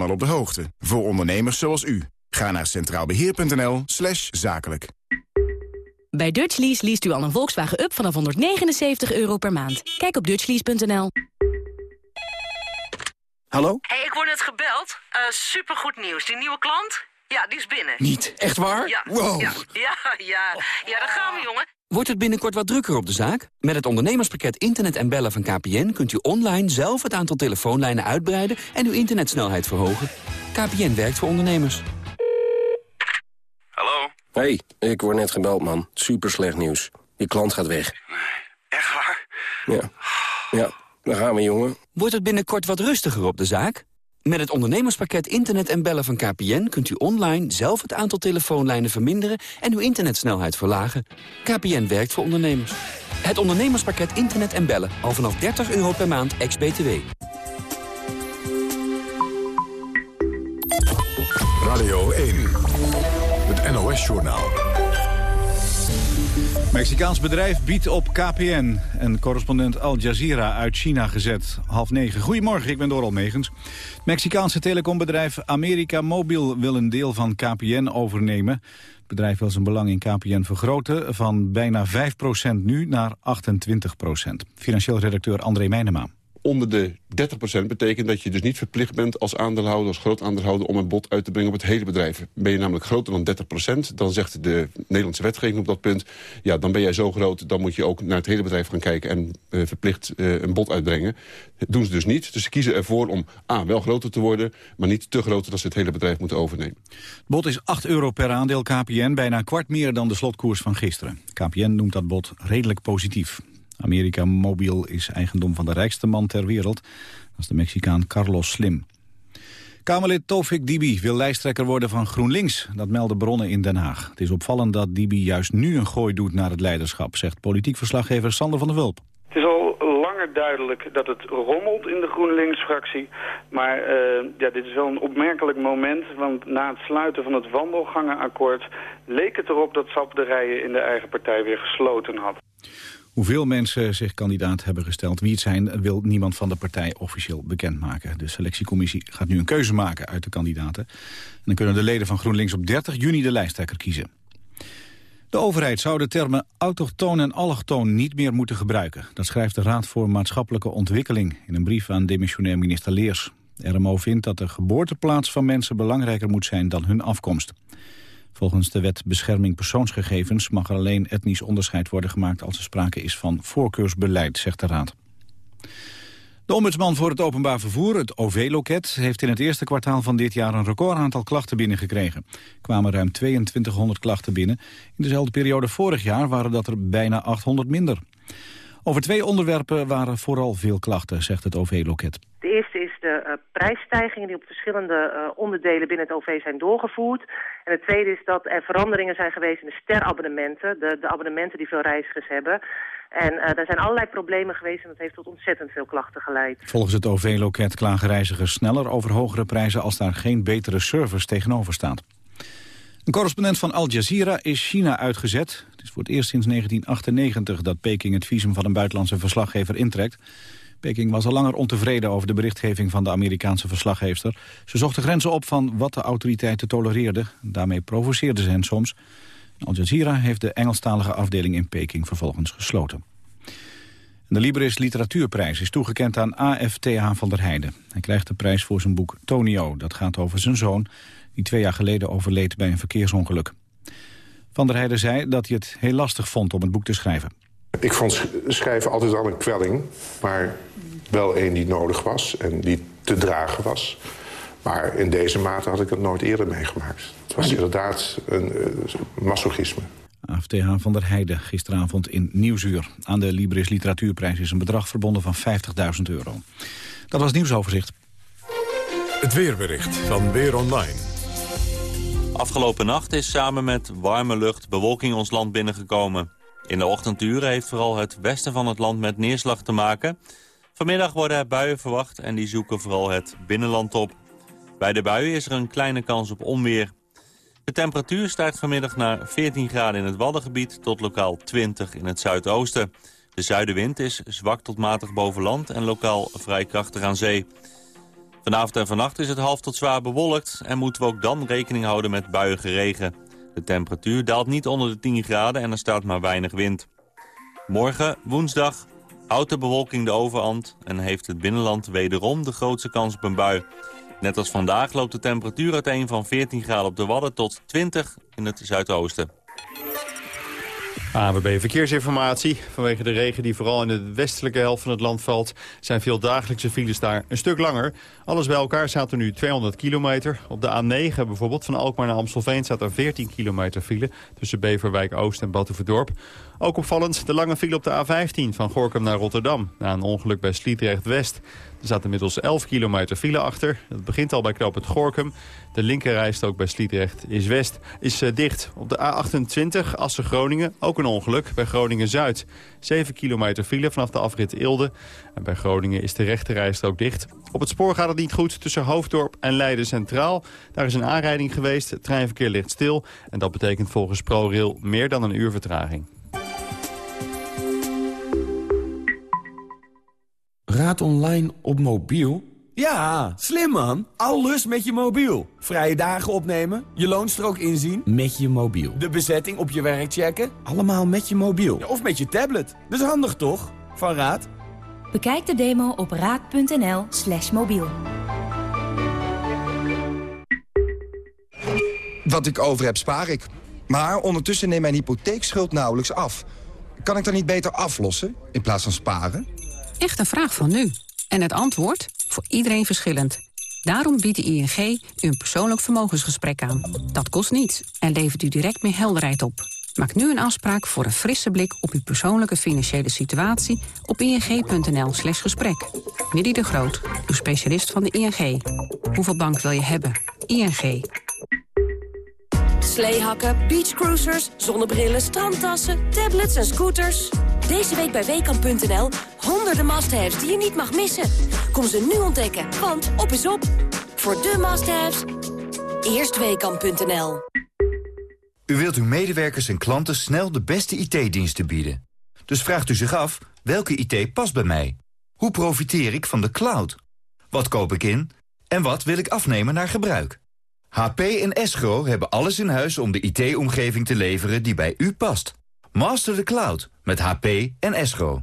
op de hoogte. Voor ondernemers zoals u. Ga naar centraalbeheer.nl slash zakelijk. Bij Dutchlease leest u al een Volkswagen Up vanaf 179 euro per maand. Kijk op dutchlease.nl. Hallo? hey, ik word net gebeld. Uh, supergoed nieuws. Die nieuwe klant? Ja, die is binnen. Niet? Echt waar? Ja. Wow. Ja, ja, ja. Ja, daar gaan we, jongen. Wordt het binnenkort wat drukker op de zaak? Met het ondernemerspakket Internet en Bellen van KPN... kunt u online zelf het aantal telefoonlijnen uitbreiden... en uw internetsnelheid verhogen. KPN werkt voor ondernemers. Hallo? Hey, ik word net gebeld, man. Super slecht nieuws. Je klant gaat weg. Echt waar? Ja. Ja, daar gaan we, jongen. Wordt het binnenkort wat rustiger op de zaak? Met het ondernemerspakket Internet en Bellen van KPN... kunt u online zelf het aantal telefoonlijnen verminderen... en uw internetsnelheid verlagen. KPN werkt voor ondernemers. Het ondernemerspakket Internet en Bellen. Al vanaf 30 euro per maand, ex-BTW. Radio 1. Het NOS-journaal. Mexicaans bedrijf biedt op KPN. En correspondent Al Jazeera uit China gezet. Half negen. Goedemorgen, ik ben Doral Megens. Het Mexicaanse telecombedrijf America Mobil wil een deel van KPN overnemen. Het bedrijf wil zijn belang in KPN vergroten van bijna 5% nu naar 28%. Financieel redacteur André Meijnema onder de 30% betekent dat je dus niet verplicht bent als aandeelhouder, als groot aandeelhouder, om een bod uit te brengen op het hele bedrijf. Ben je namelijk groter dan 30%, dan zegt de Nederlandse wetgeving op dat punt, ja, dan ben jij zo groot, dan moet je ook naar het hele bedrijf gaan kijken en uh, verplicht uh, een bod uitbrengen. Dat doen ze dus niet. Dus ze kiezen ervoor om A, wel groter te worden, maar niet te groter dat ze het hele bedrijf moeten overnemen. Het bod is 8 euro per aandeel KPN, bijna kwart meer dan de slotkoers van gisteren. KPN noemt dat bod redelijk positief. Amerika Mobil is eigendom van de rijkste man ter wereld. Dat is de Mexicaan Carlos Slim. Kamerlid Tofik Dibi wil lijsttrekker worden van GroenLinks. Dat melden bronnen in Den Haag. Het is opvallend dat Dibi juist nu een gooi doet naar het leiderschap... zegt politiek verslaggever Sander van der Wulp. Het is al langer duidelijk dat het rommelt in de GroenLinks-fractie. Maar uh, ja, dit is wel een opmerkelijk moment, want na het sluiten van het wandelgangenakkoord... leek het erop dat SAP de rijen in de eigen partij weer gesloten had. Hoeveel mensen zich kandidaat hebben gesteld, wie het zijn, wil niemand van de partij officieel bekendmaken. De selectiecommissie gaat nu een keuze maken uit de kandidaten. En dan kunnen de leden van GroenLinks op 30 juni de lijsttrekker kiezen. De overheid zou de termen autochtoon en allochtoon niet meer moeten gebruiken. Dat schrijft de Raad voor Maatschappelijke Ontwikkeling in een brief aan demissionair minister Leers. RMO vindt dat de geboorteplaats van mensen belangrijker moet zijn dan hun afkomst. Volgens de wet bescherming persoonsgegevens mag er alleen etnisch onderscheid worden gemaakt als er sprake is van voorkeursbeleid, zegt de Raad. De ombudsman voor het openbaar vervoer, het OV-loket, heeft in het eerste kwartaal van dit jaar een recordaantal klachten binnengekregen. Er kwamen ruim 2200 klachten binnen. In dezelfde periode vorig jaar waren dat er bijna 800 minder. Over twee onderwerpen waren vooral veel klachten, zegt het OV-loket. De eerste is de uh, prijsstijgingen die op verschillende uh, onderdelen binnen het OV zijn doorgevoerd. En het tweede is dat er veranderingen zijn geweest in de sterabonnementen, de, de abonnementen die veel reizigers hebben. En uh, er zijn allerlei problemen geweest en dat heeft tot ontzettend veel klachten geleid. Volgens het OV-loket klagen reizigers sneller over hogere prijzen als daar geen betere service tegenover staat. Een correspondent van Al Jazeera is China uitgezet. Het is voor het eerst sinds 1998 dat Peking het visum van een buitenlandse verslaggever intrekt. Peking was al langer ontevreden over de berichtgeving van de Amerikaanse verslaggever. Ze zocht de grenzen op van wat de autoriteiten tolereerden. Daarmee provoceerden ze hen soms. Al Jazeera heeft de Engelstalige afdeling in Peking vervolgens gesloten. De Libris Literatuurprijs is toegekend aan AFTH van der Heijden. Hij krijgt de prijs voor zijn boek Tonio. Dat gaat over zijn zoon, die twee jaar geleden overleed bij een verkeersongeluk. Van der Heijden zei dat hij het heel lastig vond om het boek te schrijven. Ik vond schrijven altijd al een kwelling, maar wel een die nodig was en die te dragen was. Maar in deze mate had ik het nooit eerder meegemaakt. Het was inderdaad een uh, masochisme. AFTH van der Heijden gisteravond in Nieuwsuur. Aan de Libris Literatuurprijs is een bedrag verbonden van 50.000 euro. Dat was het nieuwsoverzicht. Het weerbericht van Weer Online. Afgelopen nacht is samen met warme lucht bewolking ons land binnengekomen. In de ochtenduren heeft vooral het westen van het land met neerslag te maken. Vanmiddag worden er buien verwacht en die zoeken vooral het binnenland op. Bij de buien is er een kleine kans op onweer. De temperatuur stijgt vanmiddag naar 14 graden in het Waddengebied tot lokaal 20 in het zuidoosten. De zuidenwind is zwak tot matig boven land en lokaal vrij krachtig aan zee. Vanavond en vannacht is het half tot zwaar bewolkt en moeten we ook dan rekening houden met buiige regen. De temperatuur daalt niet onder de 10 graden en er staat maar weinig wind. Morgen, woensdag, houdt de bewolking de overhand en heeft het binnenland wederom de grootste kans op een bui. Net als vandaag loopt de temperatuur uiteen van 14 graden op de Wadden tot 20 in het zuidoosten. AWB Verkeersinformatie. Vanwege de regen die vooral in de westelijke helft van het land valt... zijn veel dagelijkse files daar een stuk langer. Alles bij elkaar staat er nu 200 kilometer. Op de A9 bijvoorbeeld, van Alkmaar naar Amstelveen... staat er 14 kilometer file tussen Beverwijk Oost en Batuverdorp. Ook opvallend de lange file op de A15 van Gorkum naar Rotterdam... na een ongeluk bij Sliedrecht West. Er staat inmiddels 11 kilometer file achter. Het begint al bij knoop het Gorkum. De linkerrijstrook bij Sliedrecht is, west, is uh, dicht. Op de A28 Assen-Groningen ook een ongeluk bij Groningen-Zuid. 7 kilometer file vanaf de afrit Ilde. En bij Groningen is de rechterrijstrook dicht. Op het spoor gaat het niet goed tussen Hoofddorp en Leiden Centraal. Daar is een aanrijding geweest. Het treinverkeer ligt stil. En dat betekent volgens ProRail meer dan een uur vertraging. Raad online op mobiel? Ja, slim man. Alles met je mobiel. Vrije dagen opnemen, je loonstrook inzien. Met je mobiel. De bezetting op je werk checken. Allemaal met je mobiel. Ja, of met je tablet. Dat is handig toch? Van Raad. Bekijk de demo op raad.nl slash mobiel. Wat ik over heb, spaar ik. Maar ondertussen neemt mijn hypotheekschuld nauwelijks af. Kan ik dan niet beter aflossen in plaats van sparen? Echt een vraag van nu. En het antwoord? Voor iedereen verschillend. Daarom biedt de ING u een persoonlijk vermogensgesprek aan. Dat kost niets en levert u direct meer helderheid op. Maak nu een afspraak voor een frisse blik op uw persoonlijke financiële situatie op ing.nl slash gesprek. De Groot, uw specialist van de ING. Hoeveel bank wil je hebben? ING. Sleehakken, beachcruisers, zonnebrillen, strandtassen, tablets en scooters. Deze week bij Weekamp.nl honderden must-haves die je niet mag missen. Kom ze nu ontdekken, want op is op. Voor de must-haves, eerst Weekamp.nl. U wilt uw medewerkers en klanten snel de beste IT-diensten bieden. Dus vraagt u zich af, welke IT past bij mij? Hoe profiteer ik van de cloud? Wat koop ik in? En wat wil ik afnemen naar gebruik? HP en Escro hebben alles in huis om de IT-omgeving te leveren die bij u past. Master the Cloud met HP en Escro.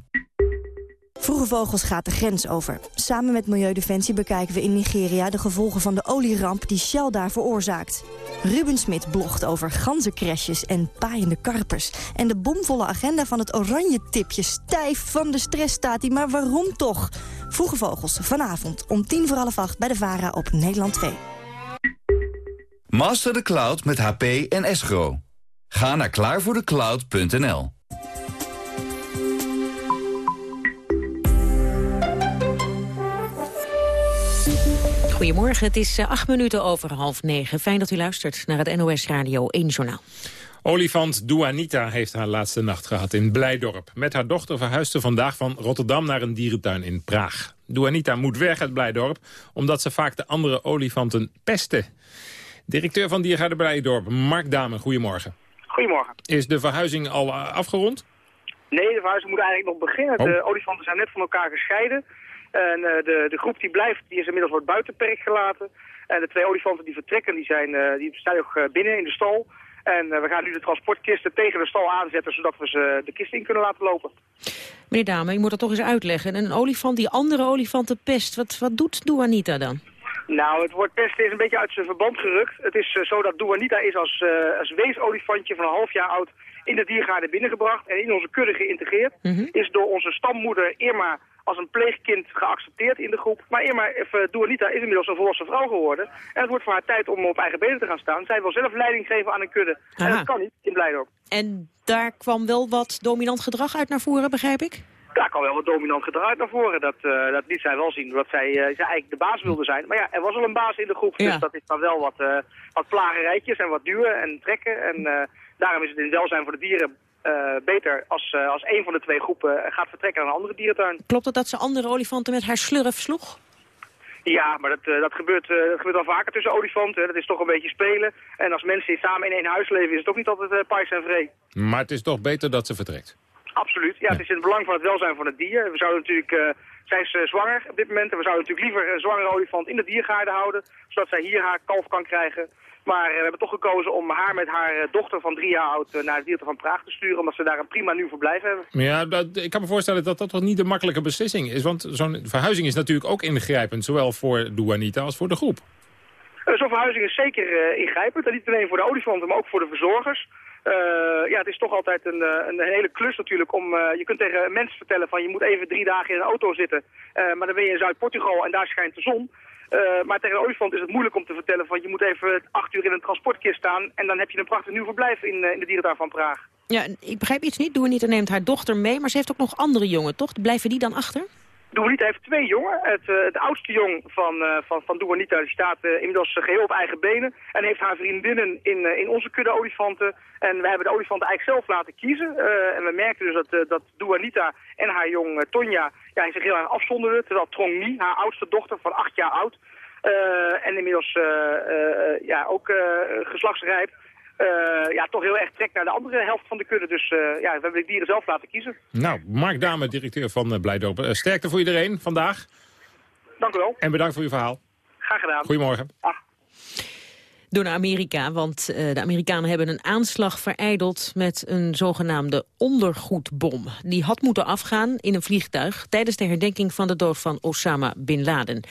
Vroege Vogels gaat de grens over. Samen met Milieudefensie bekijken we in Nigeria de gevolgen van de olieramp die Shell daar veroorzaakt. Ruben Smit blogt over ganzencrashes en paaiende karpers. En de bomvolle agenda van het oranje tipje stijf van de stress staat hij. Maar waarom toch? Vroege Vogels, vanavond om tien voor half acht bij de VARA op Nederland 2. Master the Cloud met HP en Escro. Ga naar klaarvoordecloud.nl. Goedemorgen, het is eh, acht minuten over half negen. Fijn dat u luistert naar het NOS Radio 1 Journaal. Olifant Duanita heeft haar laatste nacht gehad in Blijdorp. Met haar dochter verhuisde vandaag van Rotterdam naar een dierentuin in Praag. Duanita moet weg uit Blijdorp, omdat ze vaak de andere olifanten pesten. Directeur van Diergaarde Blijdorp, Mark Dame, goedemorgen. Goedemorgen. Is de verhuizing al eh, afgerond? Nee, de verhuizing moet eigenlijk nog beginnen. Oh. De olifanten zijn net van elkaar gescheiden. En eh, de, de groep die blijft, die is inmiddels wordt buiten perk gelaten. En de twee olifanten die vertrekken, die, zijn, eh, die staan nog binnen in de stal. En we gaan nu de transportkisten tegen de stal aanzetten, zodat we ze de kist in kunnen laten lopen. Meneer Dame, u moet dat toch eens uitleggen. Een olifant die andere olifanten pest, wat, wat doet Duanita dan? Nou, het woord pesten is een beetje uit zijn verband gerukt. Het is uh, zo dat Duanita is als, uh, als weesolifantje van een half jaar oud in de diergaarde binnengebracht en in onze kudde geïntegreerd. Mhm. Mm -hmm. Is door onze stammoeder Irma als een pleegkind geaccepteerd in de groep. Maar Irma, uh, Duanita is inmiddels een volwassen vrouw geworden. En het wordt voor haar tijd om op eigen benen te gaan staan. Zij wil zelf leiding geven aan een kudde. Aha. En dat kan niet in Blijdorp. En daar kwam wel wat dominant gedrag uit naar voren, begrijp ik? Daar kwam wel wat dominant gedrag naar voren. Dat, uh, dat liet zij wel zien, doordat zij, uh, zij eigenlijk de baas wilde zijn. Maar ja, er was al een baas in de groep, ja. dus dat is dan wel wat, uh, wat plagerijtjes en wat duwen en trekken. En daarom is het in het welzijn voor de dieren beter als, als een van de twee groepen gaat vertrekken naar een andere dierentuin. Klopt het dat ze andere olifanten met haar slurf sloeg? Ja, maar dat, dat, gebeurt, dat gebeurt al vaker tussen olifanten. Dat is toch een beetje spelen. En als mensen samen in één huis leven is het toch niet altijd uh, pais en vree. Maar het is toch beter dat ze vertrekt? Absoluut. Ja, het is in het belang van het welzijn van het dier. We zouden natuurlijk, uh, zij is uh, zwanger op dit moment. En we zouden natuurlijk liever een zwangere olifant in de diergaarde houden. Zodat zij hier haar kalf kan krijgen. Maar we hebben toch gekozen om haar met haar dochter van drie jaar oud naar het dierentuin van Praag te sturen. Omdat ze daar een prima nieuw verblijf hebben. Ja, dat, ik kan me voorstellen dat dat toch niet de makkelijke beslissing is. Want zo'n verhuizing is natuurlijk ook ingrijpend. Zowel voor Duanita als voor de groep. Zo'n verhuizing is zeker ingrijpend. En niet alleen voor de olifanten, maar ook voor de verzorgers. Uh, ja, het is toch altijd een, eh, een hele klus natuurlijk om... Uh, je kunt tegen mensen vertellen van je moet even drie dagen in een auto zitten. maar dan ben je in Zuid-Portugal en daar schijnt de zon. maar tegen olifant is het moeilijk om te vertellen van je moet even acht uur in een transportkist staan... en dan heb je een prachtig nieuw verblijf in, in de dierentuin van Praag. Ja, ik begrijp iets niet. Doe niet neemt haar dochter mee, maar ze heeft ook nog andere jongen, toch? Blijven die dan achter? Duanita heeft twee jongen. Het, uh, het oudste jong van, uh, van, van staat uh, inmiddels geheel op eigen benen. En heeft haar vriendinnen in, in onze kudde olifanten. En we hebben de olifanten eigenlijk zelf laten kiezen. en we merkten dus dat, dat Duanita en haar jong Tonja ja, zich heel erg afzonderden. Terwijl Trong Ni, haar oudste dochter van acht jaar oud... en inmiddels ja, ook geslachtsrijp... Uh, ja, toch heel erg trekt naar de andere helft van de kudde. Dus uh, ja, we hebben de dieren zelf laten kiezen. Nou, Mark Dame, directeur van uh, Blijdorp. sterkte voor iedereen vandaag. Dank u wel. En bedankt voor uw verhaal. Graag gedaan. Goedemorgen. Ah. Door naar Amerika, want de Amerikanen hebben een aanslag vereideld met een zogenaamde ondergoedbom. Die had moeten afgaan in een vliegtuig tijdens de herdenking van de dood van Osama Bin Laden.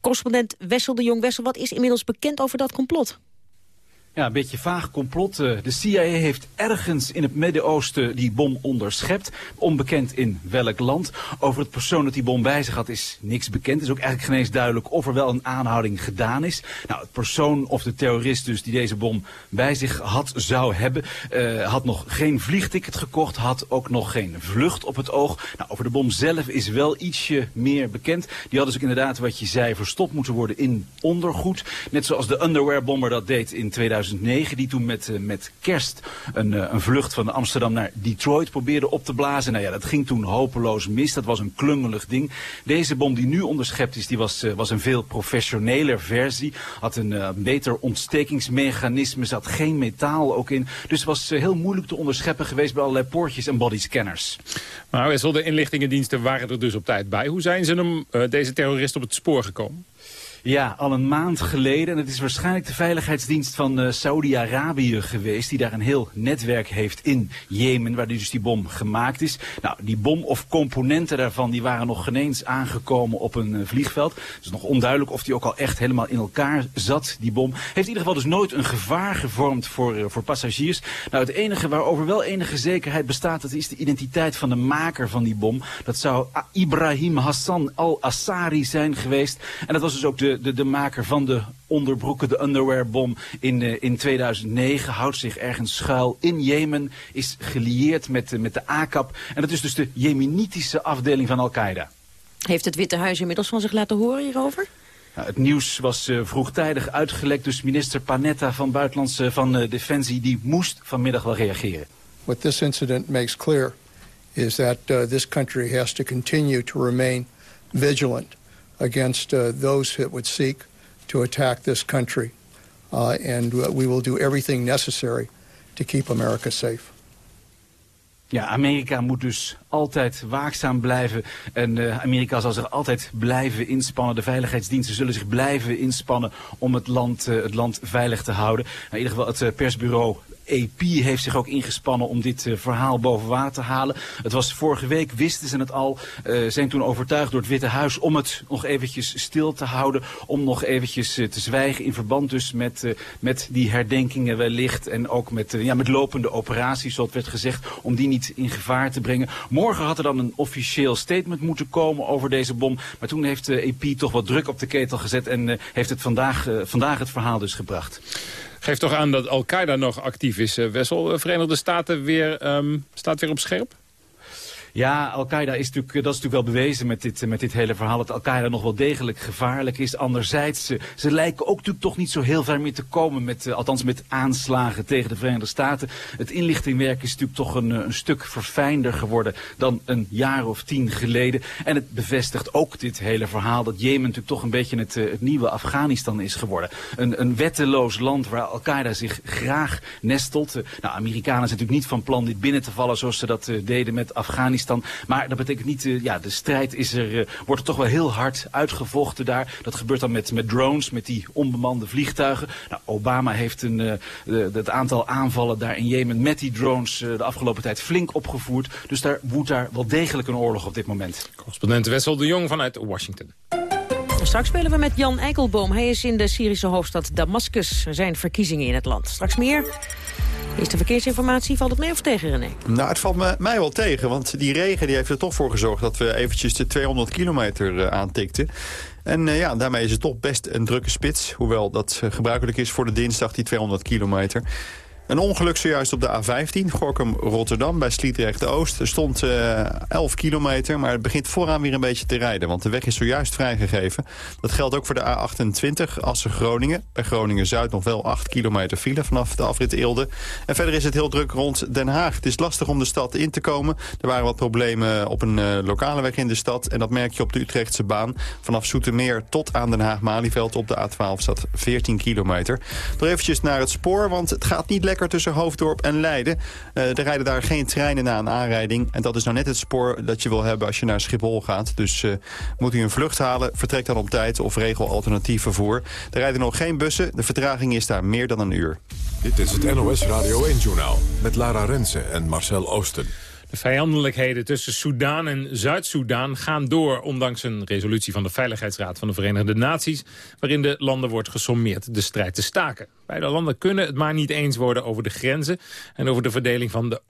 Correspondent Wessel de Jong. Wessel, wat is inmiddels bekend over dat complot? Ja, een beetje vaag complot. De CIA heeft ergens in het Midden-Oosten die bom onderschept. Onbekend in welk land. Over het persoon dat die bom bij zich had is niks bekend. Is ook eigenlijk geen eens duidelijk of er wel een aanhouding gedaan is. Nou, het persoon of de terrorist dus die deze bom bij zich had, zou hebben, uh, had nog geen vliegticket gekocht, had ook nog geen vlucht op het oog. Nou, over de bom zelf is wel ietsje meer bekend. Die hadden dus ook inderdaad, wat je zei, verstopt moeten worden in ondergoed. Net zoals de underwearbomber dat deed in 2000. 2009, die toen met, uh, met kerst een, uh, een vlucht van Amsterdam naar Detroit probeerde op te blazen. Nou ja, dat ging toen hopeloos mis. Dat was een klungelig ding. Deze bom die nu onderschept is, die was, uh, was een veel professioneler versie. Had een beter ontstekingsmechanisme, zat geen metaal ook in. Dus het was heel moeilijk te onderscheppen geweest bij allerlei poortjes en bodyscanners. Maar Wessel, de inlichtingendiensten waren er dus op tijd bij. Hoe zijn ze hem, deze terrorist op het spoor gekomen? Ja, al een maand geleden. En het is waarschijnlijk de veiligheidsdienst van uh, Saudi-Arabië geweest... die daar een heel netwerk heeft in Jemen, waar dus die bom gemaakt is. Nou, die bom of componenten daarvan die waren nog geen eens aangekomen op een uh, vliegveld. Het is nog onduidelijk of die ook al echt helemaal in elkaar zat, die bom. Heeft in ieder geval dus nooit een gevaar gevormd voor, uh, voor passagiers. Nou, het enige waarover wel enige zekerheid bestaat... dat is de identiteit van de maker van die bom. Dat zou Ibrahim Hassan al-Assari zijn geweest. En dat was dus ook de de, de, maker van de onderbroeken, de underwearbom in, uh, in 2009, houdt zich ergens schuil in Jemen, is gelieerd met, uh, met de AKAP. En dat is dus de jemenitische afdeling van Al-Qaeda. Heeft het Witte Huis inmiddels van zich laten horen hierover? Ja, het nieuws was uh, vroegtijdig uitgelekt, dus minister Panetta van Buitenlandse van Defensie, die moest vanmiddag wel reageren. What this incident makes clear is that uh, this country has to continue to remain vigilant against uh, those that would seek to attack this country. Uh, and uh, we will do everything necessary to keep America safe. Ja, Amerika moet dus altijd waakzaam blijven. En uh, Amerika zal zich altijd blijven inspannen. De veiligheidsdiensten zullen zich blijven inspannen om het land, uh, het land veilig te houden. Nou, in ieder geval het uh, persbureau AP heeft zich ook ingespannen om dit verhaal boven water te halen. Het was vorige week, wisten ze het al, zijn toen overtuigd door het Witte Huis om het nog eventjes stil te houden. Om nog eventjes te zwijgen in verband dus met, met die herdenkingen wellicht. En ook met, ja, met lopende operaties, zoals werd gezegd, om die niet in gevaar te brengen. Morgen had er dan een officieel statement moeten komen over deze bom. Maar toen heeft de EP toch wat druk op de ketel gezet en heeft het vandaag, vandaag het verhaal dus gebracht. Geeft toch aan dat Al-Qaeda nog actief is, Wessel. De Verenigde Staten weer, um, staat weer op scherp? Ja, Al-Qaeda is natuurlijk, dat is natuurlijk wel bewezen met dit, met dit hele verhaal. Dat Al-Qaeda nog wel degelijk gevaarlijk is. Anderzijds, ze, ze lijken ook natuurlijk toch niet zo heel ver meer te komen. Met, uh, althans met aanslagen tegen de Verenigde Staten. Het inlichtingwerk is natuurlijk toch een, een stuk verfijnder geworden dan een jaar of tien geleden. En het bevestigt ook dit hele verhaal dat Jemen natuurlijk toch een beetje het, uh, het nieuwe Afghanistan is geworden. Een, een wetteloos land waar Al-Qaeda zich graag nestelt. Nou, Amerikanen zijn natuurlijk niet van plan dit binnen te vallen zoals ze dat deden met Afghanistan. Maar dat betekent niet, ja, de strijd is er, wordt er toch wel heel hard uitgevochten daar. Dat gebeurt dan met, met drones, met die onbemande vliegtuigen. Nou, Obama heeft een, de, het aantal aanvallen daar in Jemen met die drones de afgelopen tijd flink opgevoerd. Dus daar woedt daar wel degelijk een oorlog op dit moment. Correspondent Wessel de Jong vanuit Washington. Straks spelen we met Jan Eikelboom. Hij is in de Syrische hoofdstad Damascus. Er zijn verkiezingen in het land. Straks meer. Eerste verkeersinformatie, valt het mee of tegen, René? Nou, het valt me, mij wel tegen, want die regen die heeft er toch voor gezorgd... dat we eventjes de 200 kilometer uh, aantikten. En uh, ja, daarmee is het toch best een drukke spits. Hoewel dat uh, gebruikelijk is voor de dinsdag, die 200 kilometer. Een ongeluk zojuist op de A15, Gorkum-Rotterdam, bij Sliedrecht-Oost. Er stond uh, eh, 11 kilometer, maar het begint vooraan weer een beetje te rijden. Want de weg is zojuist vrijgegeven. Dat geldt ook voor de A28, Assen-Groningen. Bij Groningen-Zuid nog wel 8 kilometer file vanaf de afrit Eelde. En verder is het heel druk rond Den Haag. Het is lastig om de stad in te komen. Er waren wat problemen op een uh, lokale weg in de stad. En dat merk je op de Utrechtse baan. Vanaf Soetermeer tot aan Den Haag-Malieveld op de A12 staat 14 kilometer. Nog eventjes naar het spoor, want het gaat niet lekker tussen Hoofddorp en Leiden. Uh, er rijden daar geen treinen na een aanrijding. En dat is nou net het spoor dat je wil hebben als je naar Schiphol gaat. Dus uh, moet u een vlucht halen, vertrek dan op tijd of regel alternatief vervoer. Er rijden nog geen bussen. De vertraging is daar meer dan een uur. Dit is het NOS Radio 1-journaal met Lara Rensen en Marcel Oosten. De vijandelijkheden tussen Soedan en Zuid-Soedan gaan door... ondanks een resolutie van de Veiligheidsraad van de Verenigde Naties... waarin de landen wordt gesommeerd de strijd te staken. Beide landen kunnen het maar niet eens worden over de grenzen... en over de verdeling van de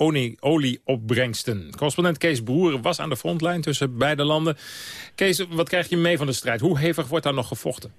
olieopbrengsten. Correspondent Kees Broeren was aan de frontlijn tussen beide landen. Kees, wat krijg je mee van de strijd? Hoe hevig wordt daar nog gevochten?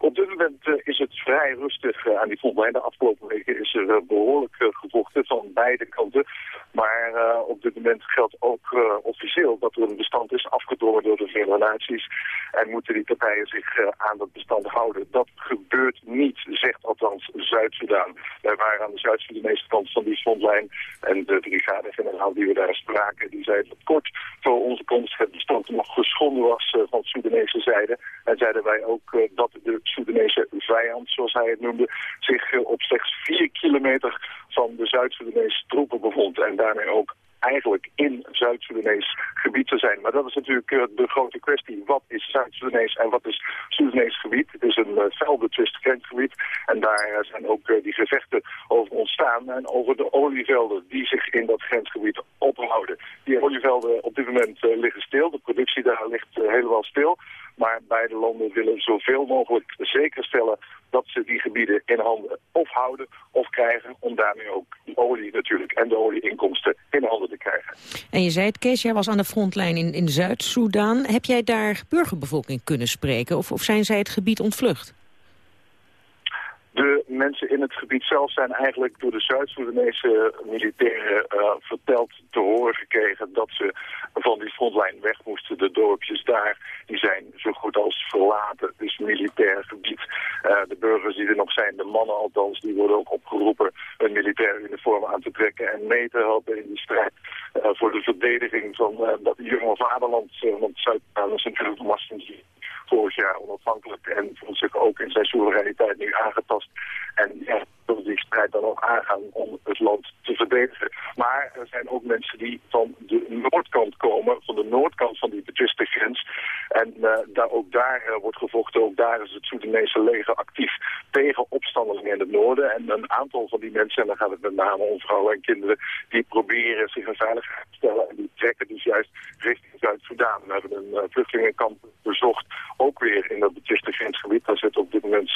Op dit moment uh, is het vrij rustig uh, aan die frontlijn. De afgelopen weken is er uh, behoorlijk gevochten van beide kanten. Maar op dit moment geldt ook officieel dat er een bestand is afgedwongen door de Verenigde Naties. En moeten die partijen zich aan dat bestand houden. Dat gebeurt niet, zegt althans Zuid-Soedan. Wij waren aan de Zuid-Soedanese kant van die frontlijn. En de brigade-generaal die we daar spraken, die zei dat kort voor onze komst het bestand nog geschonden was van de Soedanese zijde. En zeiden wij ook dat de Soedanese vijand, zoals hij het noemde, zich op slechts vier kilometer van de Zuid-Soedanese troepen bevond. En daarmee ook eigenlijk in Zuid-Soedanees gebied te zijn. Maar dat is natuurlijk uh, de grote kwestie. Wat is Zuid-Soedanees en wat is Soedanees gebied? Het is een uh, felbetwist grensgebied. En daar uh, zijn ook die gevechten over ontstaan. En over de olievelden die zich in dat grensgebied ophouden. Die olievelden op dit moment liggen stil. De productie daar ligt helemaal stil. Maar beide landen willen zoveel mogelijk zeker stellen dat ze die gebieden in handen of houden of krijgen... om daarmee ook de olie natuurlijk en de olieinkomsten in handen te krijgen. En je zei het, Kees, jij was aan de frontlijn in, in Zuid-Soedan. Heb jij daar burgerbevolking kunnen spreken of, of zijn zij het gebied ontvlucht? De mensen in het gebied zelf zijn eigenlijk door de Zuid-Soedanese militairen uh, verteld te horen gekregen dat ze van die frontlijn weg moesten. De dorpjes daar, die zijn zo goed als verlaten, dus militair gebied. Uh, de burgers die er nog zijn, de mannen althans, die worden ook opgeroepen een militaire uniform aan te trekken en mee te helpen in die strijd uh, voor de verdediging van dat jonge vaderland. want Zuid-Soedan is natuurlijk de vorig jaar onafhankelijk en voelt zich ook in zijn soevereiniteit nu aangetast. En ja, die strijd dan ook aangaan om het land te verdedigen. Maar er zijn ook mensen die van de noordkant komen, van de noordkant van die betwiste grens. En uh, daar, ook daar uh, wordt gevochten, ook daar is het Soedanese leger actief tegen opstandelingen in het noorden. En een aantal van die mensen, en dan gaat het met name om vrouwen en kinderen, die proberen zich in veiligheid te stellen. En die trekken dus juist richting Zuid-Soedan. We hebben een uh, vluchtelingenkamp bezocht, ook weer in dat betwiste grensgebied. Daar zitten op dit moment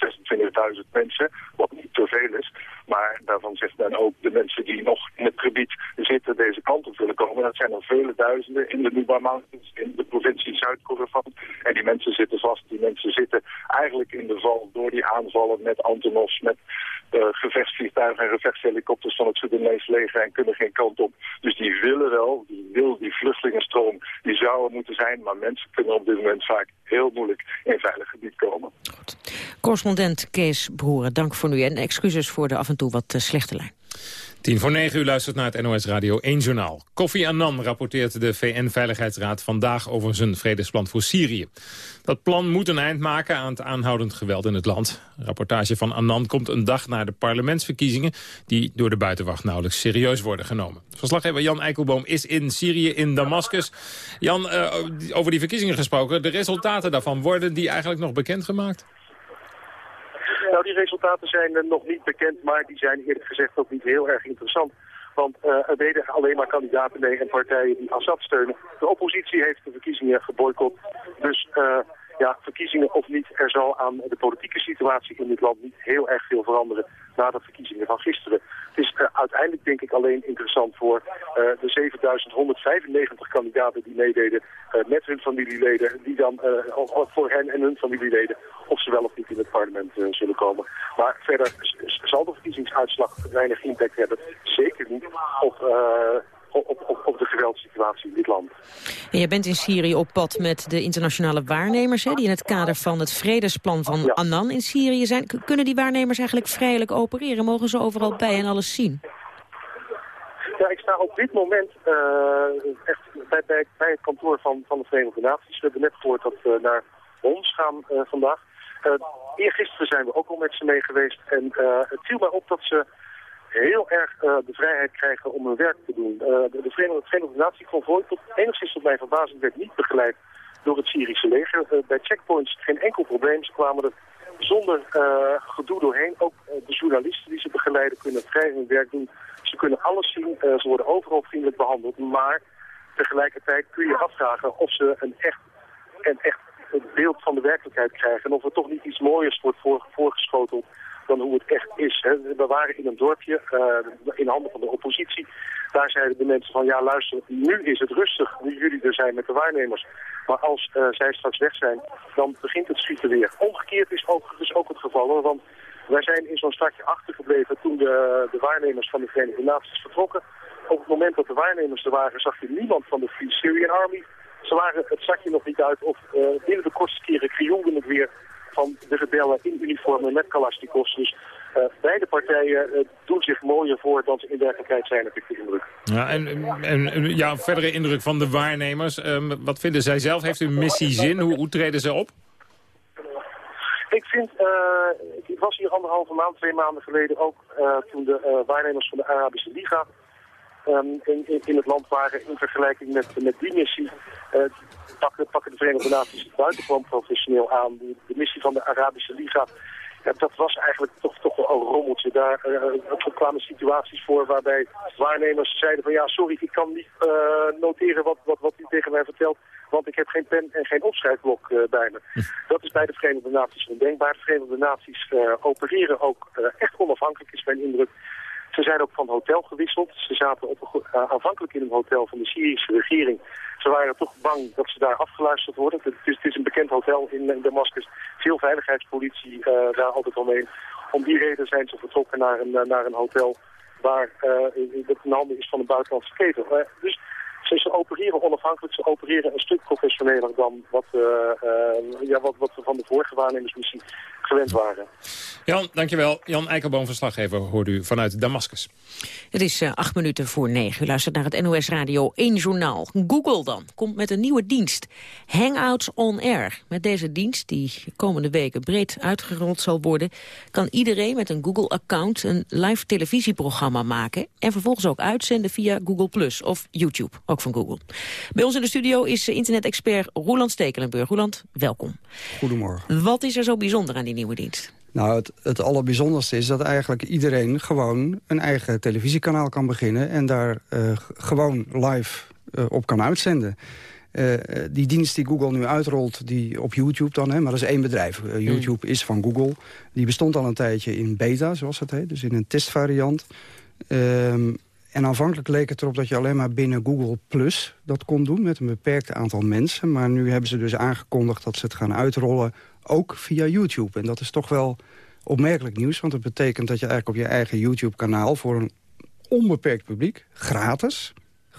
26.000 mensen, wat niet te veel is. Maar daarvan zegt men ook de mensen die nog in het gebied zitten deze kant op willen komen. Dat zijn er vele duizenden in de Nuba Mountains, in de provincie Zuid-Kordofan. En die mensen zitten vast. Die mensen zitten eigenlijk in de val door die aanvallen met Antonovs, met uh, gevechtsvliegtuigen en gevechtshelikopters van het Soedanese leger en kunnen geen kant op. Dus die willen wel, die wil die vluchtelingenstroom, die zou er moeten zijn. Maar mensen kunnen op dit moment vaak heel moeilijk in veilig gebied komen. Correspondent Kees Broeren, dank voor nu en excuses voor de af en toe wat uh, slechte lijn. Tien voor negen uur luistert naar het NOS Radio 1 Journaal. Kofi Annan rapporteert de VN-veiligheidsraad vandaag over zijn vredesplan voor Syrië. Dat plan moet een eind maken aan het aanhoudend geweld in het land. Een rapportage van Annan komt een dag na de parlementsverkiezingen... die door de buitenwacht nauwelijks serieus worden genomen. Verslaggever Jan Eikelboom is in Syrië, in Damascus. Jan, uh, over die verkiezingen gesproken, de resultaten daarvan... worden die eigenlijk nog bekendgemaakt? Nou, die resultaten zijn uh, nog niet bekend, maar die zijn eerlijk gezegd ook niet heel erg interessant. Want uh, er deden alleen maar kandidaten mee en partijen die Assad steunen. De oppositie heeft de verkiezingen geboycott. Dus uh, ja, verkiezingen of niet, er zal aan de politieke situatie in dit land niet heel erg veel veranderen na de verkiezingen van gisteren. Het is uh, uiteindelijk denk ik alleen interessant voor uh, de 7195 kandidaten die meededen uh, met hun familieleden, die dan voor hen en hun familieleden of ze wel of niet in het parlement zullen komen. Maar verder zal de verkiezingsuitslag weinig impact hebben. Zeker niet op op, op, op de geweldsituatie in dit land. En je bent in Syrië op pad met de internationale waarnemers... Hè, die in het kader van het vredesplan van ja. Annan in Syrië zijn. Kunnen die waarnemers eigenlijk vrijelijk opereren? Mogen ze overal bij en alles zien? Ja, ik sta op dit moment uh, echt bij, bij, bij, het kantoor van, van de Verenigde Naties. We hebben net gehoord dat we naar Homs gaan uh, vandaag. Uh, eergisteren zijn we ook al met ze mee geweest. En het viel mij op dat ze heel erg uh, de vrijheid krijgen om hun werk te doen. Uh, de, de Verenigde, Verenigde Naties convoy, tot enigszins tot mijn verbazing, werd niet begeleid door het Syrische leger. Uh, bij checkpoints geen enkel probleem. Ze kwamen er zonder gedoe doorheen. Ook de journalisten die ze begeleiden kunnen vrij hun werk doen. Ze kunnen alles zien. ze worden overal vriendelijk behandeld. Maar tegelijkertijd kun je afvragen of ze een echt, een echt beeld van de werkelijkheid krijgen. En of er toch niet iets mooiers wordt voor, voorgeschoteld dan hoe het echt is. Hè. We waren in een dorpje, uh, in handen van de oppositie. Daar zeiden de mensen van, ja luister, nu is het rustig, nu jullie er zijn met de waarnemers. Maar als uh, zij straks weg zijn, dan begint het schieten weer. Omgekeerd is overigens ook het geval, want wij zijn in zo'n stadje achtergebleven toen de, de waarnemers van de Verenigde Naties vertrokken. Op het moment dat de waarnemers er waren, zag je niemand van de Free Syrian Army. Ze waren het zakje nog niet uit of uh, binnen de kortste keren krioelden het weer van de rebellen in uniformen met Kalashnikovs. Dus uh, beide partijen uh, doen zich mooier voor dan ze in werkelijkheid zijn, heb ik de indruk. Ja, en, en ja, verdere indruk van de waarnemers. Um, wat vinden zij zelf? Heeft hun missie zin? Hoe, hoe treden ze op? Ik vind, uh, ik was hier anderhalve maand, twee maanden geleden ook, toen de waarnemers van de Arabische Liga um, in, in, het land waren in vergelijking met, met die missie. Uh, pakken, pakken de Verenigde Naties het buitengewoon professioneel aan. De, de, missie van de Arabische Liga, ja, dat was eigenlijk toch, toch wel een rommeltje. Daar uh, kwamen situaties voor waarbij waarnemers zeiden van ja, sorry, ik kan niet uh, noteren wat, wat, wat u tegen mij vertelt, want ik heb geen pen en geen opschrijfblok uh, bij me. Dat is bij de Verenigde Naties ondenkbaar. De Verenigde Naties opereren ook echt onafhankelijk, is mijn indruk. Ze zijn ook van hotel gewisseld. Ze zaten op uh, aanvankelijk in een hotel van de Syrische regering. Ze waren toch bang dat ze daar afgeluisterd worden. Het is, het is een bekend hotel in, Damascus. Veel veiligheidspolitie uh, daar altijd omheen. Om die reden zijn ze vertrokken naar een, uh, naar een hotel waar dat in handen is van een buitenlandse keten. dus ze, ze, opereren onafhankelijk, ze opereren een stuk professioneler dan wat, ja, wat, wat we van de vorige waarnemersmissie gewend waren. Jan, dankjewel. Jan Eikelboom, verslaggever, hoort u vanuit Damascus. Het is uh, acht minuten voor negen. U luistert naar het NOS Radio 1 Journaal. Google dan komt met een nieuwe dienst. Hangouts on Air. Met deze dienst, die komende weken breed uitgerold zal worden... kan iedereen met een Google-account een live televisieprogramma maken... en vervolgens ook uitzenden via Google Plus of YouTube, ook van Google. Bij ons in de studio is internet-expert Roland Stekelenburg. Roland, welkom. Goedemorgen. Wat is er zo bijzonder aan die nieuwe dienst? Nou, het, het allerbijzonderste is dat eigenlijk iedereen gewoon een eigen televisiekanaal kan beginnen... en daar uh, gewoon live uh, op kan uitzenden. Uh, die dienst die Google nu uitrolt, die op YouTube dan, hè, maar dat is één bedrijf. YouTube is van Google. Die bestond al een tijdje in beta, zoals het heet, dus in een testvariant. Um, en aanvankelijk leek het erop dat je alleen maar binnen Google Plus dat kon doen... met een beperkt aantal mensen. Maar nu hebben ze dus aangekondigd dat ze het gaan uitrollen ook via YouTube. En dat is toch wel opmerkelijk nieuws, want het betekent dat je eigenlijk op je eigen YouTube-kanaal... voor een onbeperkt publiek, gratis,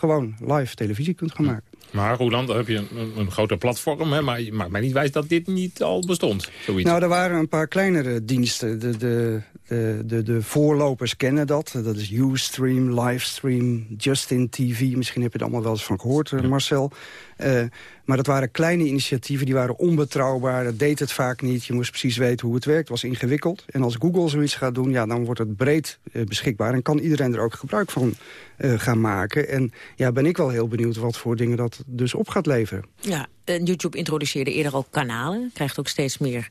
gewoon live televisie kunt gaan maken. Maar Roland, dan heb je een, een groter platform, hè? maar maakt mij niet wijs dat dit niet al bestond. Zoiets. Nou, er waren een paar kleinere diensten. De, de, de, de, de voorlopers kennen dat. Dat is Ustream, Livestream, Justin TV. Misschien heb je het allemaal wel eens van gehoord, Marcel. Uh, maar dat waren kleine initiatieven, die waren onbetrouwbaar. Dat deed het vaak niet. Je moest precies weten hoe het werkt. Het was ingewikkeld. En als Google zoiets gaat doen, ja, dan wordt het breed uh, beschikbaar. En kan iedereen er ook gebruik van uh, gaan maken. En ja, ben ik wel heel benieuwd wat voor dingen dat dus op gaat leveren. Ja, YouTube introduceerde eerder al kanalen. Krijgt ook steeds meer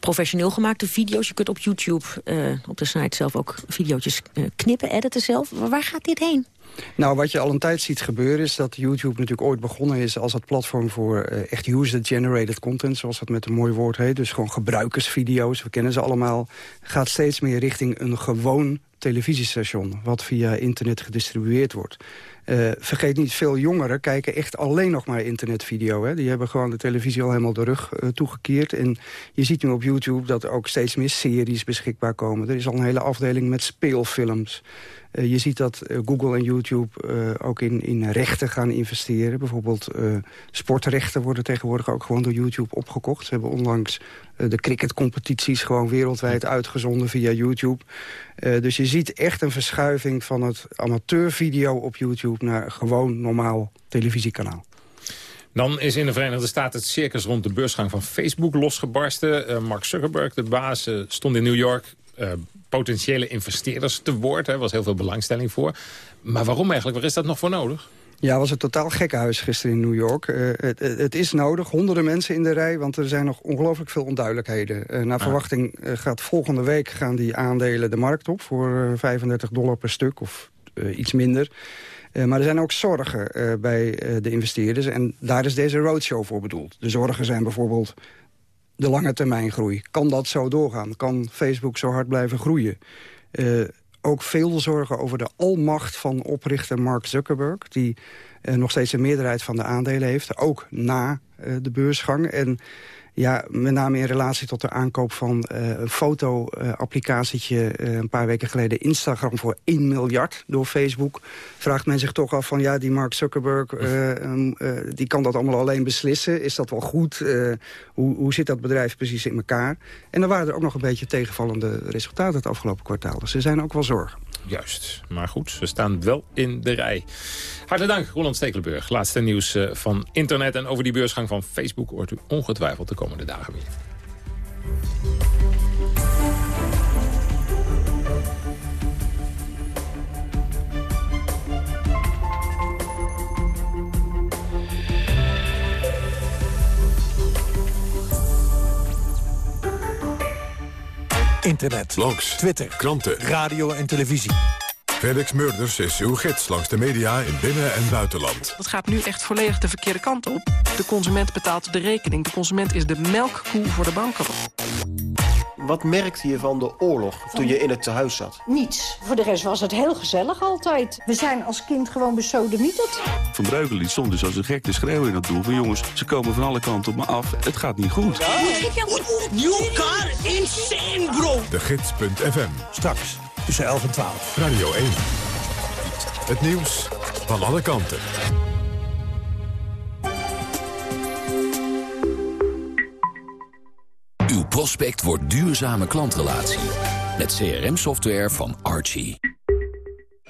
professioneel gemaakte video's. Je kunt op YouTube, op de site zelf ook video's knippen, editen zelf. Waar gaat dit heen? Nou, wat je al een tijd ziet gebeuren is dat YouTube natuurlijk ooit begonnen is als het platform voor uh, echt user-generated content, zoals dat met een mooi woord heet. Dus gewoon gebruikersvideo's, we kennen ze allemaal. Gaat steeds meer richting een gewoon televisiestation, wat via internet gedistribueerd wordt. Uh, vergeet niet, veel jongeren kijken echt alleen nog maar internetvideo. Hè. Die hebben gewoon de televisie al helemaal de rug uh, toegekeerd. En je ziet nu op YouTube dat er ook steeds meer series beschikbaar komen. Er is al een hele afdeling met speelfilms. Uh, je ziet dat Google en YouTube ook in, in rechten gaan investeren. Bijvoorbeeld sportrechten worden tegenwoordig ook gewoon door YouTube opgekocht. Ze hebben onlangs de cricketcompetities gewoon wereldwijd uitgezonden via YouTube. dus je ziet echt een verschuiving van het amateurvideo op YouTube naar gewoon normaal televisiekanaal. Dan is in de Verenigde Staten het circus rond de beursgang van Facebook losgebarsten. Uh, Mark Zuckerberg, de baas, uh, stond in New York uh, potentiële investeerders te woord. Er was heel veel belangstelling voor. Maar waarom eigenlijk? Waar is dat nog voor nodig? Ja, was een totaal huis gisteren in New York. Het, het, is nodig, honderden mensen in de rij, want er zijn nog ongelooflijk veel onduidelijkheden. naar ah. verwachting gaat volgende week gaan die aandelen de markt op voor 35 dollar per stuk of iets minder. Uh, maar er zijn ook zorgen uh, bij uh, de investeerders. En daar is deze roadshow voor bedoeld. De zorgen zijn bijvoorbeeld de lange termijn groei. Kan dat zo doorgaan? Kan Facebook zo hard blijven groeien? ook veel zorgen over de almacht van oprichter Mark Zuckerberg... die nog steeds een meerderheid van de aandelen heeft, ook na de beursgang. En ja, met name in relatie tot de aankoop van uh, een foto-applicatietje... Uh, een paar weken geleden Instagram voor 1 miljard door Facebook... vraagt men zich toch af van, ja, die Mark Zuckerberg... Uh, die kan dat allemaal alleen beslissen. Is dat wel goed? hoe, hoe zit dat bedrijf precies in elkaar? En dan waren er ook nog een beetje tegenvallende resultaten... het afgelopen kwartaal. Dus er zijn ook wel zorgen. Juist. Maar goed, ze staan wel in de rij. Hartelijk dank, Roland Stekelenburg. Laatste nieuws eh, van internet en over die beursgang van Facebook... hoort u ongetwijfeld de komende dagen weer. Internet, blogs, Twitter, kranten, radio en televisie. Felix Murders is uw gids langs de media in binnen- en buitenland. Dat gaat nu echt volledig de verkeerde kant op. De consument betaalt de rekening. De consument is de melkkoe voor de banken. Wat merkte je van de oorlog toen je in het tehuis zat? Niets. Voor de rest was het heel gezellig altijd. We zijn als kind gewoon besodemieterd. Van Breugel die stond dus als een gek te schreeuwen in het doel. Van jongens, ze komen van alle kanten op me af. Het gaat niet goed. New car insane, bro. De Gids.fm. Straks tussen 11 en 12. Radio 1. Het nieuws van alle kanten. Uw prospect wordt duurzame klantrelatie. Met CRM-software van Archie.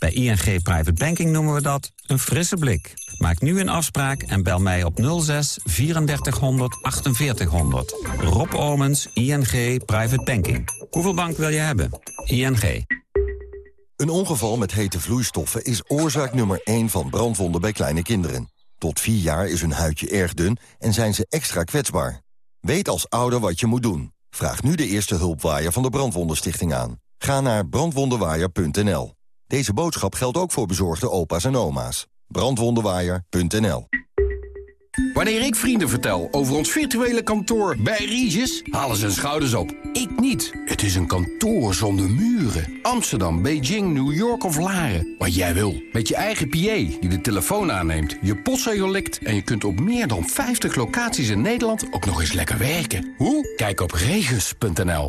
Bij ING Private Banking noemen we dat een frisse blik. Maak nu een afspraak en bel mij op 06 3400 4800. Rob Omens, ING Private Banking. Hoeveel bank wil je hebben? ING. Een ongeval met hete vloeistoffen is oorzaak nummer 1 van brandwonden bij kleine kinderen. Tot 4 jaar is hun huidje erg dun en zijn ze extra kwetsbaar. Weet als ouder wat je moet doen. Vraag nu de eerste hulpwaaier van de Brandwondenstichting aan. Ga naar brandwondenwaaier.nl. Deze boodschap geldt ook voor bezorgde opa's en oma's. Brandwondenwaaier.nl Wanneer ik vrienden vertel over ons virtuele kantoor bij Regis, halen ze hun schouders op. Ik niet. Het is een kantoor zonder muren. Amsterdam, Beijing, New York of Laren. Wat jij wil. Met je eigen PA die de telefoon aanneemt, je postzegel likt... en je kunt op meer dan 50 locaties in Nederland ook nog eens lekker werken. Hoe? Kijk op regis.nl.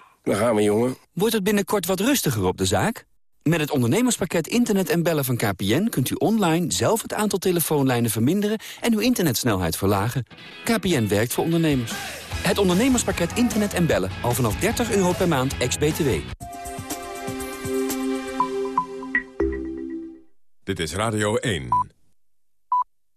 daar gaan we, jongen. Wordt het binnenkort wat rustiger op de zaak? Met het ondernemerspakket Internet en Bellen van KPN... kunt u online zelf het aantal telefoonlijnen verminderen... en uw internetsnelheid verlagen. KPN werkt voor ondernemers. Het ondernemerspakket Internet en Bellen. Al vanaf 30 euro per maand, ex-BTW. Dit is Radio 1.